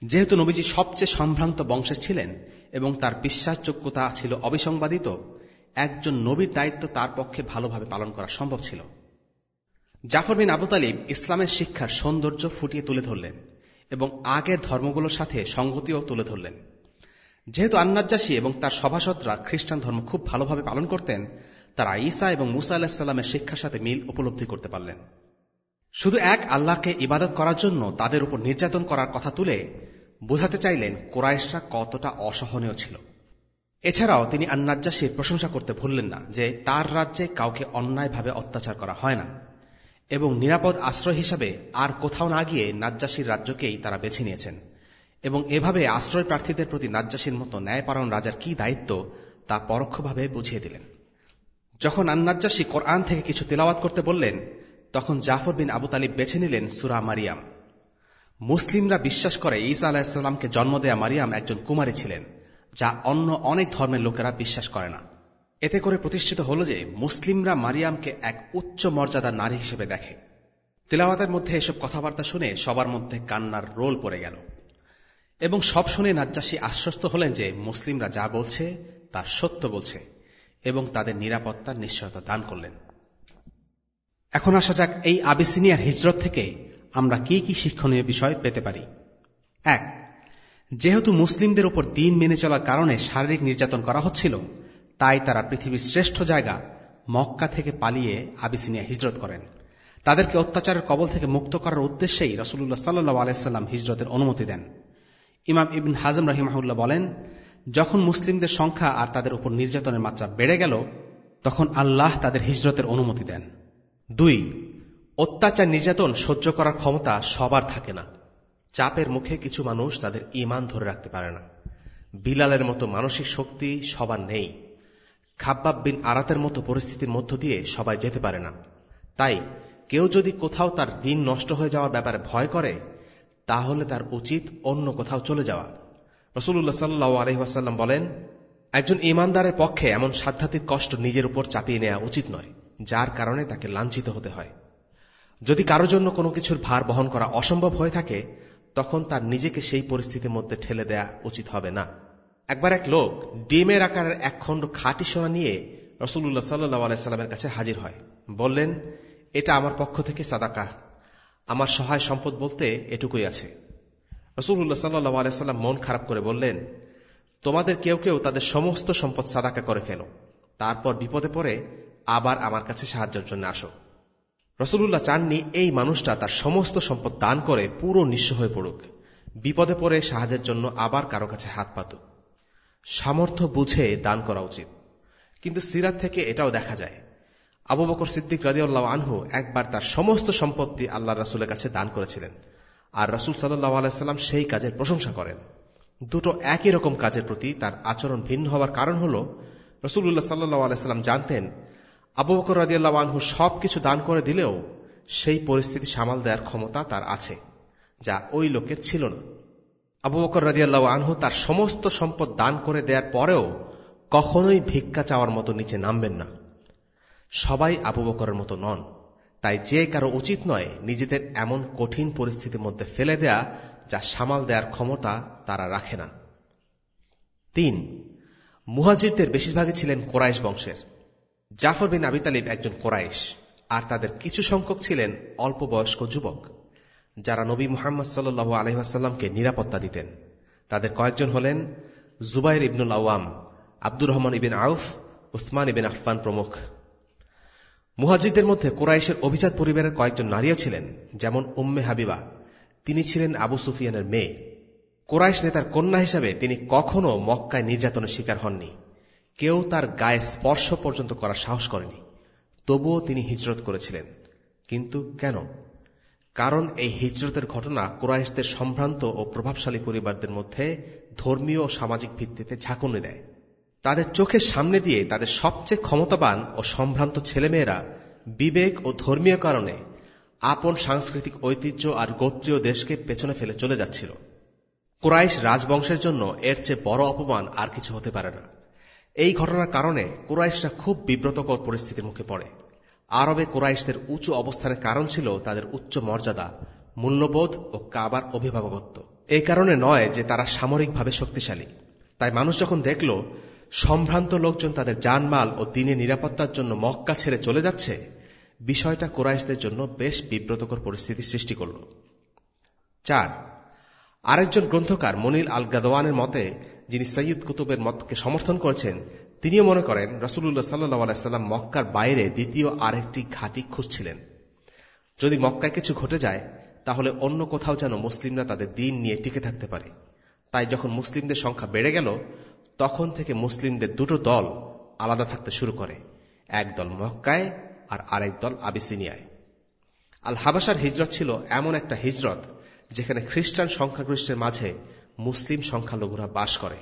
যেহেতু নবীজি সবচেয়ে সম্ভ্রান্ত বংশের ছিলেন এবং তার বিশ্বাসযোগ্যতা ছিল অবিসংবাদিত, একজন নবীর দায়িত্ব তার পক্ষে ভালোভাবে পালন করা সম্ভব ছিল। জাফর বিন আবু তালিব ইসলামের শিক্ষার সৌন্দর্য ফুটিয়ে তুলে ধরলেন। এবং আগের ধর্মগুলোর সাথে সংগতিও তুলে ধরলেন। যেহেতু আন্নাজ্জাসী এবং তার সভাসদরা খ্রিস্টান ধর্ম খুব ভালোভাবে পালন করতেন, তারা ঈসা এবং মুসা আল্লাহিসাল্লামের শিক্ষার সাথে মিল উপলব্ধি করতে পারলেন। শুধু এক আল্লাহকে ইবাদত করার জন্য তাদের উপর নির্যাতন করার কথা তুলে বোঝাতে চাইলেন কোরাইশরা কতটা অসহনীয় ছিল। এছাড়াও তিনি আন্নাজ্জাসীর প্রশংসা করতে ভুললেন না যে তার রাজ্যে কাউকে অন্যায়ভাবে অত্যাচার করা হয় না। এবং নিরাপদ আশ্রয় হিসাবে আর কোথাও না গিয়ে নাজ্জাসীর রাজ্যকেই তারা বেছে নিয়েছেন। এবং এভাবে আশ্রয় প্রার্থীদের প্রতি নাজ্জাসীর মতো ন্যায়পালন রাজার কি দায়িত্ব, তা পরোক্ষভাবে বুঝিয়ে দিলেন। যখন আন্নাজ্জাসী কোরআন থেকে কিছু তেলাওয়াত করতে বললেন, তখন জাফর বিন আবু তালিব বেছে নিলেন সুরা মারিয়াম। মুসলিমরা বিশ্বাস করে ঈসা আলাহিসাল্লামকে জন্ম দেয়া মারিয়াম একজন কুমারী ছিলেন, যা অন্য অনেক ধর্মের লোকেরা বিশ্বাস করে না। এতে করে প্রতিষ্ঠিত হল যে মুসলিমরা মারিয়ামকে এক উচ্চ মর্যাদার নারী হিসেবে দেখে। তেলাওয়াতের মধ্যে এসব কথাবার্তা শুনে সবার মধ্যে কান্নার রোল পড়ে গেল। এবং সব শুনে নাজ্জাসী আশ্বস্ত হলেন যে মুসলিমরা যা বলছে তার সত্য বলছে এবং তাদের নিরাপত্তার নিশ্চয়তা দান করলেন। এখন আসা যাক এই আবিসিনিয়ার হিজরত থেকে আমরা কি কি শিক্ষণীয় বিষয় পেতে পারি। এক, যেহেতু মুসলিমদের উপর দিন মেনে চলার কারণে শারীরিক নির্যাতন করা হচ্ছিল তাই তারা পৃথিবীর শ্রেষ্ঠ জায়গা মক্কা থেকে পালিয়ে আবিসিনিয়া হিজরত করেন। তাদেরকে অত্যাচারের কবল থেকে মুক্ত করার উদ্দেশ্যেই রসুল্লাহ সাল্লু আলাইসাল্লাম হিজরতের অনুমতি দেন। ইমাম ইবিন হাজম রহিমাহুল্লাহ বলেন, যখন মুসলিমদের সংখ্যা আর তাদের উপর নির্যাতনের মাত্রা বেড়ে গেল, তখন আল্লাহ তাদের হিজরতের অনুমতি দেন। দুই, অত্যাচার নির্যাতন সহ্য করার ক্ষমতা সবার থাকে না। চাপের মুখে কিছু মানুষ তাদের ইমান ধরে রাখতে পারে না। বিলালের মতো মানসিক শক্তি সবার নেই। খাব্বাব বিন আরাতের মতো পরিস্থিতির মধ্য দিয়ে সবাই যেতে পারে না। তাই কেউ যদি কোথাও তার দিন নষ্ট হয়ে যাওয়ার ব্যাপারে ভয় করে, তাহলে তার উচিত অন্য কোথাও চলে যাওয়া। রসুল্লাহ সাল্লু আলহিহাসাল্লাম বলেন, একজন ইমানদারের পক্ষে এমন সাধ্যাত্মিক কষ্ট নিজের উপর চাপিয়ে নেওয়া উচিত নয়, যার কারণে তাকে লাঞ্ছিত হতে হয়। যদি কারও জন্য কোনো কিছুর ভার বহন করা অসম্ভব হয়ে থাকে, তখন তার নিজেকে সেই পরিস্থিতির মধ্যে ঠেলে দেয়া উচিত হবে না। একবার এক লোক ডিমের আকারের এক খণ্ড খাঁটি সোনা নিয়ে রসুল্লাহ সাল্লু আলাইস্লামের কাছে হাজির হয়। বললেন, এটা আমার পক্ষ থেকে সাদাকা। আমার সহায় সম্পদ বলতে এটুকুই আছে। রসুল্লাহ সাল্লু আলাইস্লাম মন খারাপ করে বললেন, তোমাদের কেউ কেউ তাদের সমস্ত সম্পদ সাদাকা করে ফেল। তারপর বিপদে পড়ে আবার আমার কাছে সাহায্যের জন্য আসো। রসুল্লাহ চাননি এই মানুষটা তার সমস্ত সম্পদ দান করে পুরো নিঃস্ব হয়ে পড়ুক। বিপদে পড়ে সাহায্যের জন্য আবার কারও কাছে হাত পাতুক। সামর্থ্য বুঝে দান করা উচিত। কিন্তু সিরাত থেকে এটাও দেখা যায়, আবু বকর সিদ্দিক রাজিউল্লাহ আনহু একবার তার সমস্ত সম্পত্তি আল্লাহ রাসুলের কাছে দান করেছিলেন, আর রসুল সাল্লাহ সেই কাজের প্রশংসা করেন। দুটো একই রকম কাজের প্রতি তার আচরণ ভিন্ন হওয়ার কারণ হল রসুল্লাহ সাল্লাহ আলাইস্লাম জানতেন, আবু বকর রাজিয়াল্লাহ আনহু সবকিছু দান করে দিলেও সেই পরিস্থিতি সামাল দেওয়ার ক্ষমতা তার আছে, যা ওই লোকের ছিল না। আবু বকর রাজিয়াল্লাহ আনহু তার সমস্ত সম্পদ দান করে দেওয়ার পরেও কখনোই ভিক্ষা চাওয়ার মতো নিচে নামবেন না। সবাই আবু বকরের মতো নন। তাই যে কারও উচিত নয় নিজেদের এমন কঠিন পরিস্থিতির মধ্যে ফেলে দেয়া যা সামাল দেওয়ার ক্ষমতা তারা রাখে না। তিন, মুহাজিরদের বেশিরভাগই ছিলেন কোরাইশ বংশের। জাফর বিন আবি তালিব একজন কোরাইশ, আর তাদের কিছু সংখ্যক ছিলেন অল্প বয়স্ক যুবক। যারা নবী মোহাম্মদ সাল্লু আলহাসাল্লামকে নিরাপত্তা দিতেন। তাদের কয়েকজন হলেন জুবাইর ইবনুল আওয়াম, আব্দুর রহমান ইবিন আউফ, উসমান ইবেন আফফান প্রমুখ। মুহাজিদদের মধ্যে কোরাইশের অভিজাত পরিবারের কয়েকজন নারীও ছিলেন, যেমন উম্মে হাবিবা। তিনি ছিলেন আবু সুফিয়ানের মেয়ে। কোরাইশ নেতার কন্যা হিসাবে তিনি কখনো মক্কায় নির্যাতনের শিকার হননি। কেউ তার গায়ে স্পর্শ পর্যন্ত করার সাহস করেনি। তবুও তিনি হিজরত করেছিলেন। কিন্তু কেন? কারণ এই হিজরতের ঘটনা কোরাইশদের সম্ভ্রান্ত ও প্রভাবশালী পরিবারদের মধ্যে ধর্মীয় ও সামাজিক ভিত্তিতে ঝাঁকুনি দেয়। তাদের চোখের সামনে দিয়ে তাদের সবচেয়ে ক্ষমতাবান ও সম্ভ্রান্ত ছেলেমেয়েরা বিবেক ও ধর্মীয় কারণে আপন সাংস্কৃতিক ঐতিহ্য আর গোত্রীয় দেশকে পেছনে ফেলে চলে যাচ্ছিল। কোরাইশ রাজবংশের জন্য এর চেয়ে বড় অপমান আর কিছু হতে পারে না। এই ঘটনার কারণে কোরাইশরা খুব বিব্রতকর পরিস্থিতির মুখে পড়ে। আরবে কোরাইশদের উঁচু অবস্থানের কারণ ছিল তাদের উচ্চ মর্যাদা, মূল্যবোধ ও কাবার অভিভাবকত্ব। এই কারণে নয় যে তারা সামরিকভাবে শক্তিশালী। তাই মানুষ যখন দেখল সম্ভ্রান্ত লোকজন তাদের জানমাল ও দিনে নিরাপত্তার জন্য মক্কা ছেড়ে চলে যাচ্ছে, বিষয়টা কোরাইশদের জন্য বেশ বিব্রতকর পরিস্থিতি সৃষ্টি করল। চার, আরেকজন গ্রন্থকার মনিল আল গাদওয়ানের মতে, যিনি সৈয়দ কুতুবের মতকে সমর্থন করেছেন তিনিও মনে করেন রসুল্লাহ সাল্লাম মক্কার বাইরে দ্বিতীয় আরেকটি ঘাঁটি খুঁজছিলেন। যদি মক্কায় কিছু ঘটে যায়, তাহলে অন্য কোথাও যেন মুসলিমরা তাদের দিন নিয়ে টিকে থাকতে পারে। তাই যখন মুসলিমদের সংখ্যা বেড়ে গেল, তখন থেকে মুসলিমদের দুটো দল আলাদা থাকতে শুরু করে, এক দল মক্কায় আর আরেক দল আবিসিনিয়ায়। আল হাবাসার হিজরত ছিল এমন একটা হিজরত, যেখানে খ্রিস্টান সংখ্যাগরিষ্ঠের মাঝে মুসলিম সংখ্যালঘুরা বাস করে।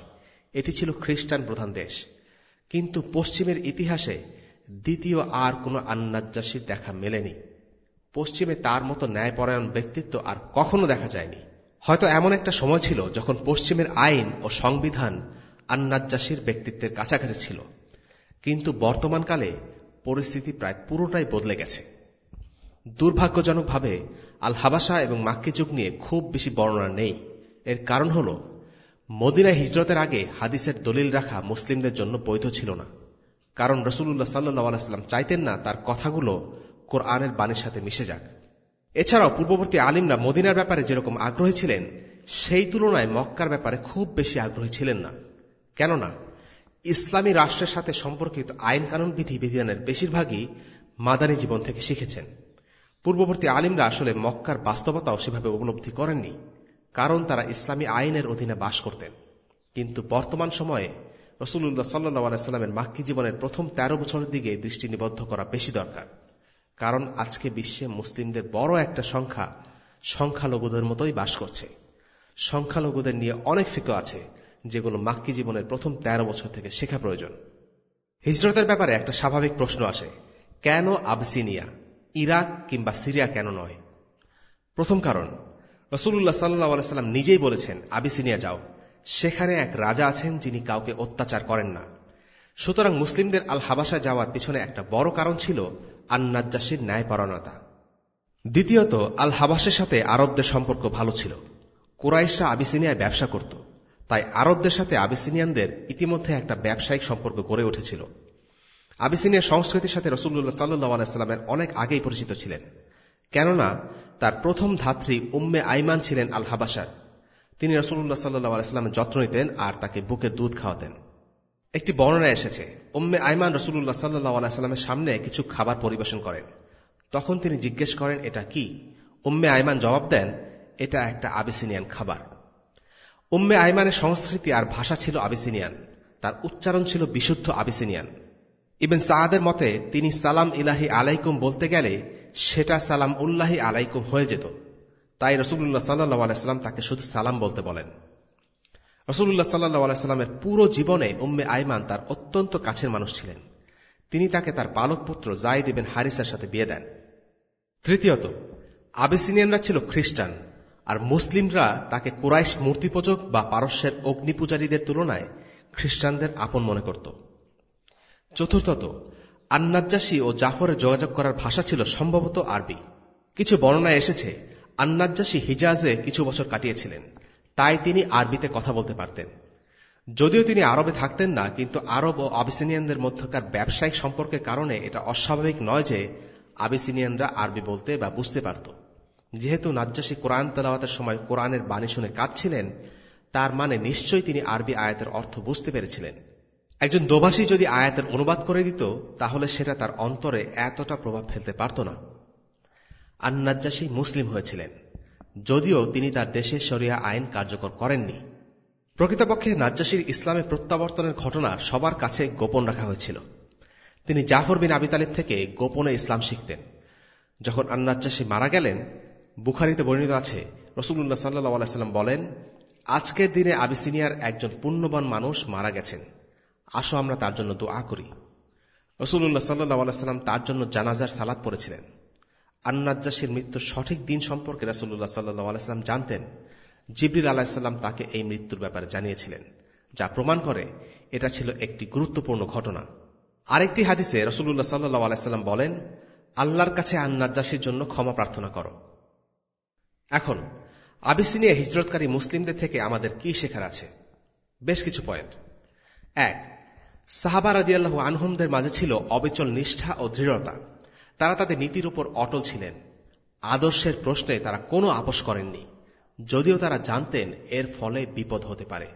এটি ছিল খ্রিস্টান প্রধান দেশ। কিন্তু পশ্চিমের ইতিহাসে দ্বিতীয় আর কোনো আন্নাজ্জাসীর দেখা মেলেনি। পশ্চিমে তার মতো ন্যায়পরায়ণ ব্যক্তিত্ব আর কখনো দেখা যায়নি। হয়তো এমন একটা সময় ছিল যখন পশ্চিমের আইন ও সংবিধান আন্নাজ্জাসীর ব্যক্তিত্বের কাছাকাছি ছিল। কিন্তু বর্তমানকালে পরিস্থিতি প্রায় পুরোটাই বদলে গেছে। দুর্ভাগ্যজনকভাবে আল হাবাসা এবং মাক্কি যুগ নিয়ে খুব বেশি বর্ণনা নেই। এর কারণ হল মদিনায় হিজরতের আগে হাদিসের দলিল রাখা মুসলিমদের জন্য বৈধ ছিল না। কারণ রসুল্লাহ সাল্লাম চাইতেন না তার কথাগুলো কোরআনের বাণীর সাথে মিশে যাক। এছাড়াও পূর্ববর্তী আলিমরা মদিনার ব্যাপারে যেরকম আগ্রহী ছিলেন, সেই তুলনায় মক্কার ব্যাপারে খুব বেশি আগ্রহী ছিলেন না। কেননা, ইসলামী রাষ্ট্রের সাথে সম্পর্কিত আইন কানুন বিধি বিধানের বেশিরভাগই মাদানী জীবন থেকে শিখেছেন। পূর্ববর্তী আলিমরা আসলে মক্কার বাস্তবতাও সেভাবে উপলব্ধি করেননি। কারণ তারা ইসলামী আইনের অধীনে বাস করতেন। কিন্তু বর্তমান সময়ে রসুল্লাহ সাল্লাহামের মাক্কি জীবনের প্রথম ১৩ বছরের দিকে দৃষ্টি নিবদ্ধ করা বেশি দরকার। কারণ আজকে বিশ্বে মুসলিমদের বড় একটা সংখ্যা সংখ্যালঘুদের মতোই বাস করছে। সংখ্যালঘুদের নিয়ে অনেক ফিক আছে, যেগুলো মাক্কি জীবনের প্রথম ১৩ বছর থেকে শেখা প্রয়োজন। হিজরতের ব্যাপারে একটা স্বাভাবিক প্রশ্ন আসে, কেন আবসিনিয়া, ইরাক কিংবা সিরিয়া কেন নয়? প্রথম কারণ রসুল্লাহ সাল্লাহ সাল্লাম নিজেই বলেছেন, আবিসিনিয়া যাও। সেখানে এক রাজা আছেন যিনি কাউকে অত্যাচার করেন না। সুতরাং মুসলিমদের আল হাবাসা যাওয়ার পিছনে একটা বড় কারণ ছিল আন্নাজ্জাসীর ন্যায়পরণতা দ্বিতীয়ত আল হাবাসের সাথে আরবদের সম্পর্ক ভালো ছিল। কোরাইশরা আবিসিনিয়ায় ব্যবসা করত। তাই আরবদের সাথে আবিসিনিয়ানদের ইতিমধ্যে একটা ব্যবসায়িক সম্পর্ক গড়ে উঠেছিল। আবিসিনিয়া সংস্কৃতির সাথে রসুল্লাহ সাল্লু আলাইস্লামের অনেক আগেই পরিচিত ছিলেন। কেননা তার প্রথম ধাত্রী উম্মে আইমান ছিলেন আল হাবাসার তিনি রসুল্লাহ সাল্লু আলাইস্লামের যত্ন নিতেন আর তাকে বুকের দুধ খাওয়াতেন। একটি বর্ণনা এসেছে, উম্মে আইমান রসুল্লাহ সাল্লাহ আলাইস্লামের সামনে কিছু খাবার পরিবেশন করেন। তখন তিনি জিজ্ঞেস করেন, এটা কি? উম্মে আইমান জবাব দেন, এটা একটা আবিসিনিয়ান খাবার। উম্মে আইমানের সংস্কৃতি আর ভাষা ছিল আবিসিনিয়ান। তার উচ্চারণ ছিল বিশুদ্ধ আবিসিনিয়ান। ইবেন সাহাদের মতে, তিনি সালাম ইলাহি আলাইকুম বলতে গেলে, সেটা সালাম উল্লাহি আলাইকুম হয়ে যেত। তাই রসুল্লাহ সাল্লাহ আলাইস্লাম তাকে শুধু সালাম বলতে বলেন। রসুল্লাহ সাল্লাহ আলাইস্লামের পুরো জীবনে উম্মে আইমান তার অত্যন্ত কাছের মানুষ ছিলেন। তিনি তাকে তার পালক পুত্র জাইদ ইবেন হারিসার সাথে বিয়ে দেন। তৃতীয়ত, আবিসিনিয়ানরা ছিল খ্রিস্টান, আর মুসলিমরা তাকে কুরাইশ মূর্তিপূজক বা পারস্যের অগ্নিপূজারীদের তুলনায় খ্রিস্টানদের আপন মনে করত। চতুর্থত, আন্নাজ্জাসী ও জাফরের যোগাযোগ করার ভাষা ছিল সম্ভবত আরবি। কিছু বর্ণনায় এসেছে, আন্নাজ্জাসী হিজাজে কিছু বছর কাটিয়েছিলেন। তাই তিনি আরবিতে কথা বলতে পারতেন। যদিও তিনি আরবে থাকতেন না, কিন্তু আরব ও আবিসিনিয়ানদের মধ্যকার ব্যবসায়িক সম্পর্কের কারণে এটা অস্বাভাবিক নয় যে আবিসিনিয়ানরা আরবি বলতে বা বুঝতে পারত। যেহেতু নাজ্জাসী কোরআন তেলাওয়াতের সময় কোরআনের বাণী শুনে কাঁদছিলেন, তার মানে নিশ্চয়ই তিনি আরবি আয়াতের অর্থ বুঝতে পেরেছিলেন। একজন দোভাষী যদি আয়াতের অনুবাদ করে দিত, তাহলে সেটা তার অন্তরে এতটা প্রভাব ফেলতে পারত না। আন্নাজ্জাসী মুসলিম হয়েছিলেন, যদিও তিনি তার দেশে সরিয়া আইন কার্যকর করেননি। প্রকৃতপক্ষে নাজ্জাসীর ইসলামে প্রত্যাবর্তনের ঘটনা সবার কাছে গোপন রাখা হয়েছিল। তিনি জাফর বিন আবি তালিব থেকে গোপনে ইসলাম শিখতেন। যখন আন্নাজ্জাসী মারা গেলেন, বুখারিতে বর্ণিত আছে রসুল্লাহ সাল্লাহ সাল্লাম বলেন, আজকের দিনে আবিসিনিয়ার একজন পুণ্যবান মানুষ মারা গেছেন। আসো, আমরা তার জন্য দোয়া করি। রসুল্লাহ সাল্লাহ সাল্লাম তার জন্য জানাজার সালাদ পড়েছিলেন। আন্নাজ্জাসীর মৃত্যুর সঠিক দিন সম্পর্কে রাসুল্লাহ সাল্লাহ আলাইস্লাম জানতেন। জিবরিল আলাহিসাল্লাম তাকে এই মৃত্যুর ব্যাপারে জানিয়েছিলেন, যা প্রমাণ করে এটা ছিল একটি গুরুত্বপূর্ণ ঘটনা। আরেকটি হাদিসে রসুল্লাহ সাল্লাহ আলাইস্লাম বলেন, আল্লাহর কাছে আন্নাজ্জাসীর জন্য ক্ষমা প্রার্থনা করো। এখন, আবিসিনিয়া হিজরতকারী মুসলিমদের থেকে আমাদের কি শেখার আছে? বেশ কিছু পয়েন্ট। এক সাহাবা রাজিয়াল্লাহ আনহুমদের মাঝে ছিল অবিচল নিষ্ঠা ও দৃঢ়তা। তারা তাদের নীতির উপর অটল ছিলেন। আদর্শের প্রশ্নে তারা কোনো আপোষ করেননি। যদিও তারা জানতেন এর ফলে বিপদ হতে পারে।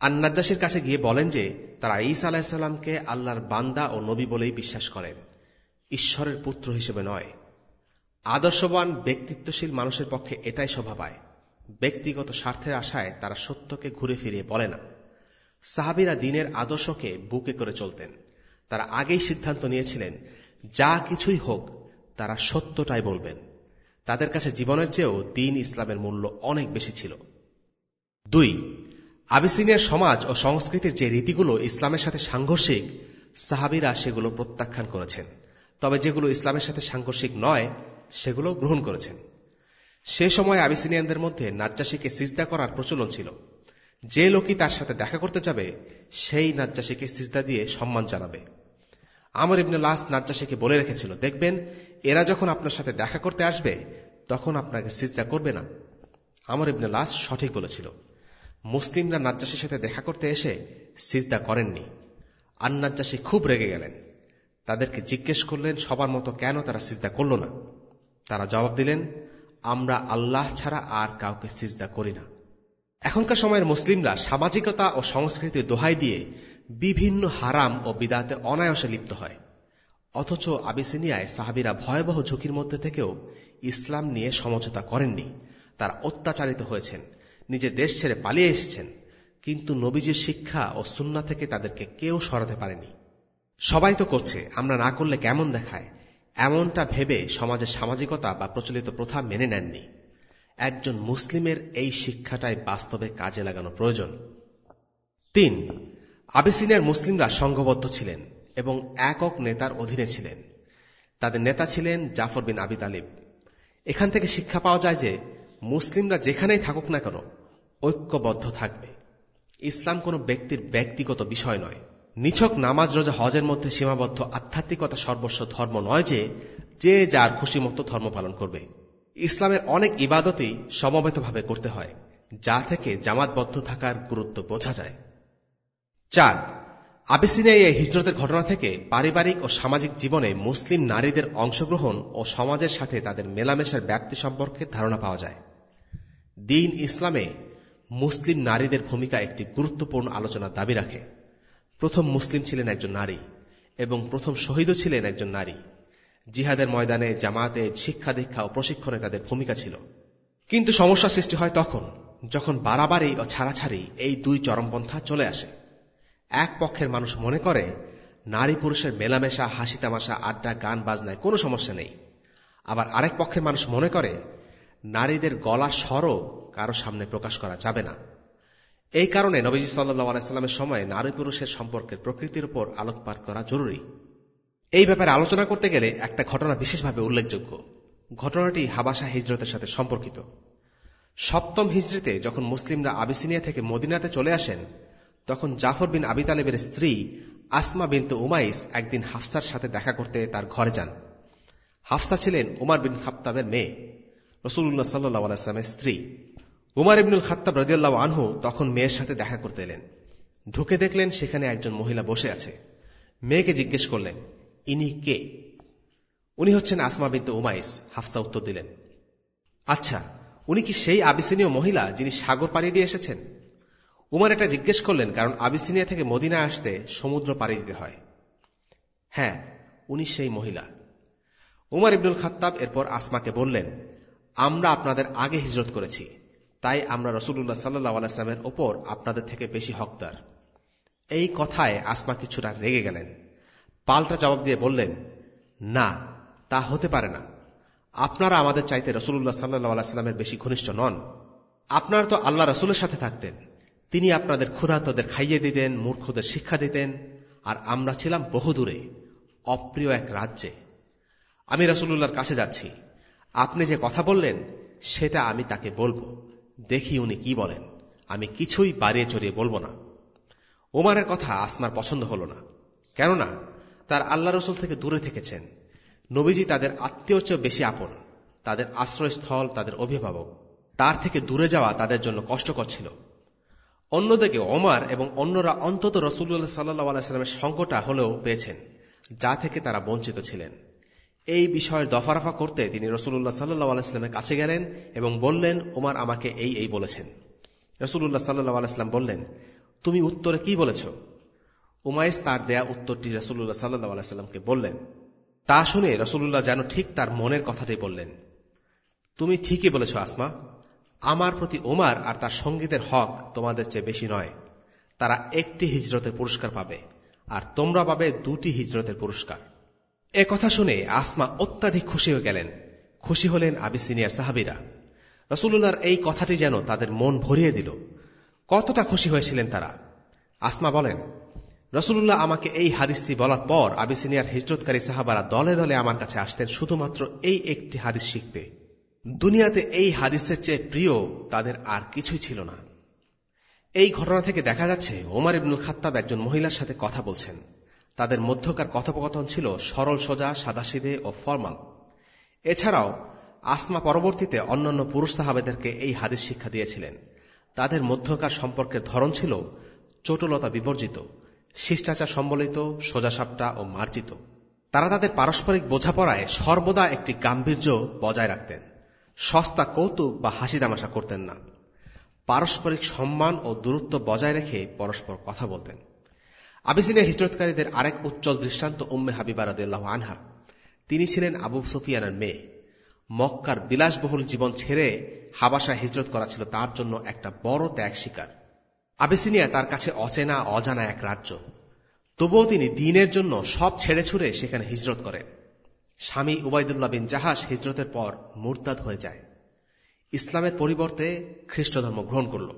আন্নাজ্জাসের কাছে গিয়ে বলেন যে, তারা ঈসা আলাহিসাল্লামকে আল্লাহর বান্দা ও নবী বলেই বিশ্বাস করেন। ঈশ্বরের পুত্র হিসেবে নয়। আদর্শবান, ব্যক্তিত্বশীল মানুষের পক্ষে এটাই শোভা পায়। ব্যক্তিগত স্বার্থের আশায় তারা সত্যকে ঘুরে ফিরিয়ে বলে না। সাহাবিরা দিনের আদর্শকে বুকে করে চলতেন। তারা আগেই সিদ্ধান্ত নিয়েছিলেন, যা কিছুই হোক, তারা সত্যটাই বলবেন। তাদের কাছে জীবনের চেয়েও দিন ইসলামের মূল্য অনেক বেশি ছিল। দুই আবিসিনিয়ার সমাজ ও সংস্কৃতির যে রীতিগুলো ইসলামের সাথে সাংঘর্ষিক, সাহাবিরা সেগুলো প্রত্যাখ্যান করেছেন। তবে যেগুলো ইসলামের সাথে সাংঘর্ষিক নয়, সেগুলো গ্রহণ করেছেন। সে সময় আবিসিনিয়ানদের মধ্যে নাজ্জাসীকে সিজদা করার প্রচলন ছিল। যে লোকই তার সাথে দেখা করতে যাবে, সেই নাজ্জাসীকে সিজদা দিয়ে সম্মান জানাবে। আমার ইবনে লাস নাজ্জাসীকে বলে রেখেছিল, দেখবেন, এরা যখন আপনার সাথে দেখা করতে আসবে, তখন আপনাকে সিজদা করবে না। আমর ইবনে লাস সঠিক বলেছিল। মুসলিমরা নাজ্জাসীর সাথে দেখা করতে এসে সিজদা করেননি। আর নাজ্জাসী খুব রেগে গেলেন। তাদেরকে জিজ্ঞেস করলেন, সবার মতো কেন তারা সিজদা করল না? তারা জবাব দিলেন, আমরা আল্লাহ ছাড়া আর কাউকে সিজদা করি না। এখনকার সময়ের মুসলিমরা সামাজিকতা ও সংস্কৃতির দোহাই দিয়ে বিভিন্ন হারাম ও বিদাতে অনায়াসে লিপ্ত হয়। অথচ আবিসিনিয়ায় সাহাবিরা ভয়াবহ ঝুঁকির মধ্যে থেকেও ইসলাম নিয়ে সমঝোতা করেননি। তারা অত্যাচারিত হয়েছেন, নিজে দেশ ছেড়ে পালিয়ে এসেছেন, কিন্তু নবীজির শিক্ষা ও সুন্না থেকে তাদেরকে কেউ সরাতে পারেনি। সবাই তো করছে, আমরা না করলে কেমন দেখায়? এমনটা ভেবে সমাজের সামাজিকতা বা প্রচলিত প্রথা মেনে নেননি। একজন মুসলিমের এই শিক্ষাটাই বাস্তবে কাজে লাগানো প্রয়োজন। তিন আবিসিনিয়ার মুসলিমরা সংঘবদ্ধ ছিলেন এবং একক নেতার অধীনে ছিলেন। তাদের নেতা ছিলেন জাফর বিন আবি তালিব। এখান থেকে শিক্ষা পাওয়া যায় যে, মুসলিমরা যেখানেই থাকুক না কেন, ঐক্যবদ্ধ থাকবে। ইসলাম কোনো ব্যক্তির ব্যক্তিগত বিষয় নয়। নিছক নামাজ, রোজা, হজের মধ্যে সীমাবদ্ধ আধ্যাত্মিকতা সর্বস্ব ধর্ম নয় যে যে যার খুশি মতো ধর্ম পালন করবে। ইসলামের অনেক ইবাদতেই সমবেতভাবে করতে হয়, যা থেকে জামাতবদ্ধ থাকার গুরুত্ব বোঝা যায়। চার আবিসিনিয়া হিজরতের ঘটনা থেকে পারিবারিক ও সামাজিক জীবনে মুসলিম নারীদের অংশগ্রহণ ও সমাজের সাথে তাদের মেলামেশার ব্যাপ্তি সম্পর্কে ধারণা পাওয়া যায়। দিন ইসলামে মুসলিম নারীদের ভূমিকা একটি গুরুত্বপূর্ণ আলোচনার দাবি রাখে। প্রথম মুসলিম ছিলেন একজন নারী এবং প্রথম শহীদও ছিলেন একজন নারী। জিহাদের ময়দানে জামাতে শিক্ষা দীক্ষা ও প্রশিক্ষণে তাদের ভূমিকা ছিল। কিন্তু সমস্যা সৃষ্টি হয় তখন, যখন বাড়াবাড়ি ও ছাড়াছাড়ি এই দুই চরমপন্থা চলে আসে। এক পক্ষের মানুষ মনে করে, নারী পুরুষের মেলামেশা হাসি তামাশা আড্ডা, গান, বাজনায় কোনো সমস্যা নেই। আবার আরেক পক্ষের মানুষ মনে করে, নারীদের গলা স্বরও কারও সামনে প্রকাশ করা যাবে না। এই কারণে নবীজি সাল্লাহ আলাইস্লামের সময় নারী পুরুষের সম্পর্কের প্রকৃতির উপর আলোকপাত করা জরুরি। এই ব্যাপারে আলোচনা করতে গেলে একটা ঘটনা বিশেষভাবে উল্লেখযোগ্য। ঘটনাটি হাবাসা হিজরতের সাথে সম্পর্কিত। সপ্তম হিজড়িতে যখন মুসলিমরা আবিসিনিয়া থেকে মদিনাতে চলে আসেন, তখন জাফর বিন আবি তালেবের স্ত্রী আসমা বিন্তু উমাইস একদিন হাফসার সাথে দেখা করতে তার ঘরে যান। হাফসা ছিলেন উমার বিন খাপ্তাবের মেয়ে রসুল্লাহ সাল্লামের স্ত্রী। উমার ইবনুল খাত্তাব রদিয়াল্লাহ আনহু তখন মেয়ের সাথে দেখা করতে এলেন। ঢুকে দেখলেন সেখানে একজন মহিলা বসে আছে। মেয়েকে জিজ্ঞেস করলেন ইনি কে? উনি হচ্ছেন আসমা বিন্তু উমাইস, হাফসা উত্তর দিলেন। আচ্ছা উনি কি সেই আবিসিনীয় মহিলা যিনি সাগর পাড়ি দিয়ে এসেছেন? উমার এটা জিজ্ঞেস করলেন, কারণ আবিসিনিয়া থেকে মদিনা আসতে সমুদ্র পাড়ি দিতে হয়। হ্যাঁ উনি সেই মহিলা। উমার ইবনুল খাত্তাব এরপর আসমাকে বললেন, আমরা আপনাদের আগে হিজরত করেছি। তাই আমরা রসুল্লাহ সাল্লাহ আলাইস্লামের ওপর আপনাদের থেকে বেশি হকদার। এই কথায় আসমা কিছুটা রেগে গেলেন। পাল্টা জবাব দিয়ে বললেন, না, তা হতে পারে না। আপনারা আমাদের চাইতে রসুল্লাহ সাল্লাহ আলাইস্লামের বেশি ঘনিষ্ঠ নন। আপনারা তো আল্লাহ রসুলের সাথে থাকতেন। তিনি আপনাদের ক্ষুধাতদের খাইয়ে দিতেন, মূর্খদের শিক্ষা দিতেন, আর আমরা ছিলাম বহুদূরে, অপ্রিয় এক রাজ্যে। আমি রসুল্লাহর কাছে যাচ্ছি। আপনি যে কথা বললেন, সেটা আমি তাকে বলব। দেখি উনি কি বলেন। আমি কিছুই বাড়িয়ে চড়িয়ে বলব না। ওমারের কথা আসমার পছন্দ হল না। কেননা তার আল্লাহ রসুল থেকে দূরে থেকেছেন। নবীজি তাদের আত্মীয় চেয়ে বেশি আপন। তাদের আশ্রয়স্থল, তাদের অভিভাবক। তার থেকে দূরে যাওয়া তাদের জন্য কষ্টকর ছিল। অন্যদিকে ওমার এবং অন্যরা অন্তত রসুল্লাহ সাল্লাহ আলাইস্লামের সংকটা হলেও পেয়েছেন, যা থেকে তারা বঞ্চিত ছিলেন। এই বিষয়ের দফারফা করতে তিনি রসুল্লাহ সাল্লাহ আলাইস্লামের কাছে গেলেন এবং বললেন, ওমার আমাকে এই এই বলেছেন। রসুল্লাহ সাল্লাহ আলাইস্লাম বললেন, তুমি উত্তরে কি বলেছ? উমাইস তার দেয়া উত্তরটি রসুল্লাহ সাল্লাহ আলাইস্লামকে বললেন, তা শুনে রসুল্লাহ যেন ঠিক তার মনের কথাটাই বললেন। তুমি ঠিকই বলেছ, আসমা। আমার প্রতি ওমার আর তার সঙ্গীদের হক তোমাদের চেয়ে বেশি নয়। তারা একটি হিজরতের পুরস্কার পাবে, আর তোমরা পাবে দুটি হিজরতের পুরস্কার। এ কথা শুনে আসমা অত্যাধিক খুশি হয়ে গেলেন। খুশি হলেন আবিসিনিয়ার সাহাবিরা। রসুল্লাহর এই কথাটি যেন তাদের মন ভরিয়ে দিল। কতটা খুশি হয়েছিলেন তারা। আসমা বলেন রসুল্লাহ আমাকে এই হাদিসটি বলার পর আবিসিনিয়ার হিজরতকারী সাহাবারা দলে দলে আমার কাছে আসতেন শুধুমাত্র এই একটি হাদিস শিখতে। দুনিয়াতে এই হাদিসের চেয়ে প্রিয় তাদের আর কিছুই ছিল না। এই ঘটনা থেকে দেখা যাচ্ছে ওমার ইবনুল খাত্তাব একজন মহিলার সাথে কথা বলছেন। তাদের মধ্যকার কথোপকথন ছিল সরল সোজা সাদাসিদে ও ফরমাল। এছাড়াও আসমা পরবর্তীতে অন্যান্য পুরুষ সাহাবেদেরকে এই হাদিস শিক্ষা দিয়েছিলেন। তাদের মধ্যকার সম্পর্কের ধরন ছিল চটলতা বিবর্জিত। শিষ্টাচার সম্বলিত, সোজাসাপটা ও মার্জিত। তারা তাদের পারস্পরিক বোঝাপড়ায় সর্বদা একটি গাম্ভীর্য বজায় রাখতেন। সস্তা কৌতুক বা হাসি তামাশা করতেন না। পারস্পরিক সম্মান ও দূরত্ব বজায় রেখে পরস্পর কথা বলতেন। আবিসিনিয়া হিজরতকারীদের আরেক উজ্জ্বল দৃষ্টান্ত উম্মে হাবিবা আনহা। তিনি ছিলেন আবু সুফিয়ানের মেয়ে। মক্কার বিলাসবহুল জীবন ছেড়ে হাবাসায় হিজরত করা ছিল তার জন্য একটা বড় ত্যাগ শিকার। আবিসিনিয়া তার কাছে অচেনা, অজানা এক রাজ্য। তবুও তিনি দিনের জন্য সব ছেড়ে ছুড়ে সেখানে হিজরত করেন। স্বামী উবায়দুল্লাহ বিন জাহাজ হিজরতের পর মুরতাদ হয়ে যায়। ইসলামের পরিবর্তে খ্রিস্ট ধর্ম গ্রহণ করল।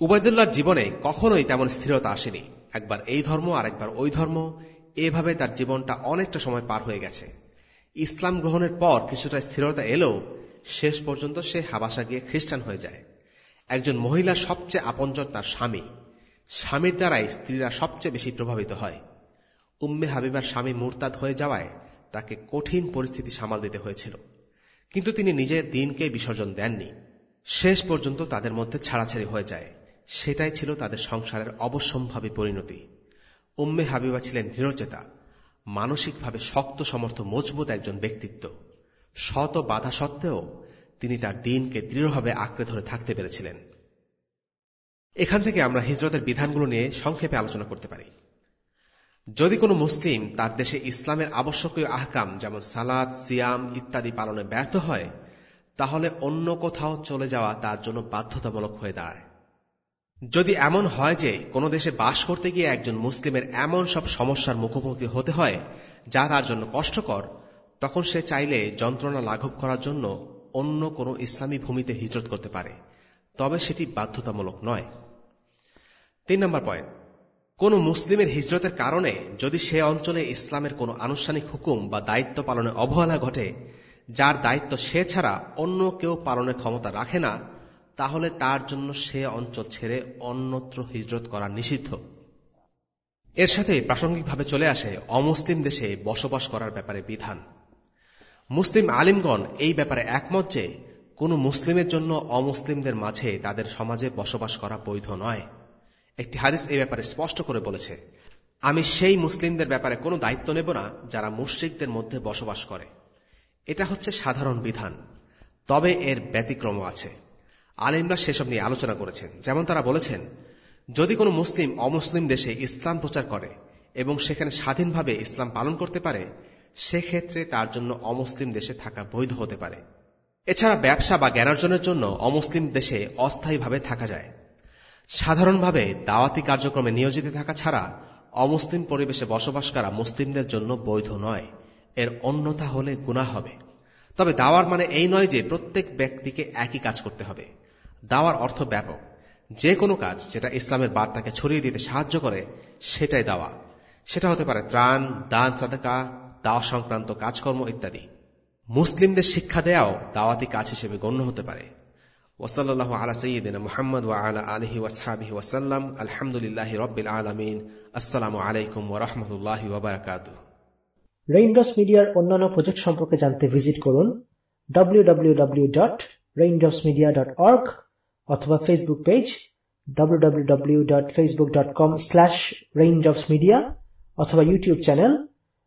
উবায়দুল্লাহর জীবনে কখনোই তেমন স্থিরতা আসেনি। একবার এই ধর্ম আর একবার ওই ধর্ম, এভাবে তার জীবনটা অনেকটা সময় পার হয়ে গেছে। ইসলাম গ্রহণের পর কিছুটা স্থিরতা এলেও শেষ পর্যন্ত সে হাবাসা গিয়ে খ্রিস্টান হয়ে যায়। একজন মহিলার সবচেয়ে আপনজন তার স্বামী। স্বামীর দ্বারাই স্ত্রীরা সবচেয়ে বেশি প্রভাবিত হয়। উম্মে হাবিবার স্বামী মুরতাদ হয়ে যাওয়ায় তাকে কঠিন পরিস্থিতি সামাল দিতে হয়েছিল। কিন্তু তিনি নিজের দিনকে বিসর্জন দেননি। শেষ পর্যন্ত তাদের মধ্যে ছাড়াছাড়ি হয়ে যায়। সেটাই ছিল তাদের সংসারের অবশ্যম্ভাবী পরিণতি। উম্মে হাবিবা ছিলেন দৃঢ়চেতা, মানসিকভাবে শক্ত, সমর্থ, মজবুত একজন ব্যক্তিত্ব। শত বাধা সত্ত্বেও তিনি তার দিনকে দৃঢ়ভাবে আঁকড়ে ধরে থাকতে পেরেছিলেন। এখান থেকে আমরা হিজরতের বিধানগুলো নিয়ে সংক্ষেপে আলোচনা করতে পারি। যদি কোনো মুসলিম তার দেশে ইসলামের আবশ্যকীয় আহকাম যেমন সালাদ সিয়াম ইত্যাদি পালনে ব্যর্থ হয়, তাহলে অন্য কোথাও চলে যাওয়া তার জন্য বাধ্যতামূলক হয়ে দাঁড়ায়। যদি এমন হয় যে কোনো দেশে বাস করতে গিয়ে একজন মুসলিমের এমন সব সমস্যার মুখোমুখি হতে হয়, যা তার জন্য কষ্টকর, তখন সে চাইলে যন্ত্রণা লাঘব করার জন্য অন্য কোনো ইসলামী ভূমিতে হিজরত করতে পারে, তবে সেটি বাধ্যতামূলক নয়। তিন নম্বর পয়েন্ট, কোন মুসলিমের হিজরতের কারণে যদি সে অঞ্চলে ইসলামের কোনো আনুষ্ঠানিক হুকুম বা দায়িত্ব পালনে অবহেলা ঘটে, যার দায়িত্ব সে ছাড়া অন্য কেউ পালনের ক্ষমতা রাখে না, তাহলে তার জন্য সে অঞ্চল ছেড়ে অন্যত্র হিজরত করা নিষিদ্ধ। এর সাথে প্রাসঙ্গিকভাবে চলে আসে অমুসলিম দেশে বসবাস করার ব্যাপারে বিধান। মুসলিম আলিমগণ এই ব্যাপারে একমত যে, কোন মুসলিমের জন্য অমুসলিমদের মাঝে তাদের সমাজে বসবাস করা বৈধ নয়। একটি হাদিস এই ব্যাপারে স্পষ্ট করে বলেছে, আমি সেই মুসলিমদের ব্যাপারে কোনো দায়িত্ব নেব না যারা মুশ্রিকদের মধ্যে বসবাস করে। এটা হচ্ছে সাধারণ বিধান, তবে এর ব্যতিক্রম আছে। আলিমরা সেসব নিয়ে আলোচনা করেছেন, যেমন তারা বলেছেন, যদি কোনো মুসলিম অমুসলিম দেশে ইসলাম প্রচার করে এবং সেখানে স্বাধীনভাবে ইসলাম পালন করতে পারে সেক্ষেত্রে তার জন্য অমুসলিম দেশে থাকা বৈধ হতে পারে। এছাড়া ব্যবসা বা জ্ঞানার্জনের জন্য অমুসলিম দেশে অস্থায়ীভাবে থাকা যায়। সাধারণভাবে দাওয়াতি কার্যক্রমে নিয়োজিত থাকা ছাড়া অমুসলিম পরিবেশে বসবাস করা মুসলিমদের জন্য বৈধ নয়। এর অন্যথা হলে গুণা হবে। তবে দাওয়ার মানে এই নয় যে প্রত্যেক ব্যক্তিকে একই কাজ করতে হবে। দাওয়ার অর্থ ব্যাপক। যে কোনো কাজ যেটা ইসলামের বার্তাকে ছড়িয়ে দিতে সাহায্য করে, সেটাই দাওয়া। সেটা হতে পারে ত্রাণ, দান, সাদাকা দাওয়া সংক্রান্ত কাজকর্ম ইত্যাদি। মুসলিমদের শিক্ষা দেয়াও দাওয়াতি কাজ হিসেবে গণ্য হতে পারে। ওসল্লাহ আলা সঈদিন মোহাম্মদ ওয়া আলা আলহি ওয়াসাবিহি ওয়াসাল্লাম আলহামদুলিল্লাহ রবিল আলমিন। আসসালামু আলাইকুম ওরহমতুল্লাহ ওবরাকাত রেইনড্রপস মিডিয়ার অন্যান্য প্রজেক্ট সম্পর্কে জানতে ভিজিট করুন www.raindropsmedia.org অথবা ফেসবুক পেজ www.facebook.com/raindropsmedia অথবা ইউটিউব চ্যানেল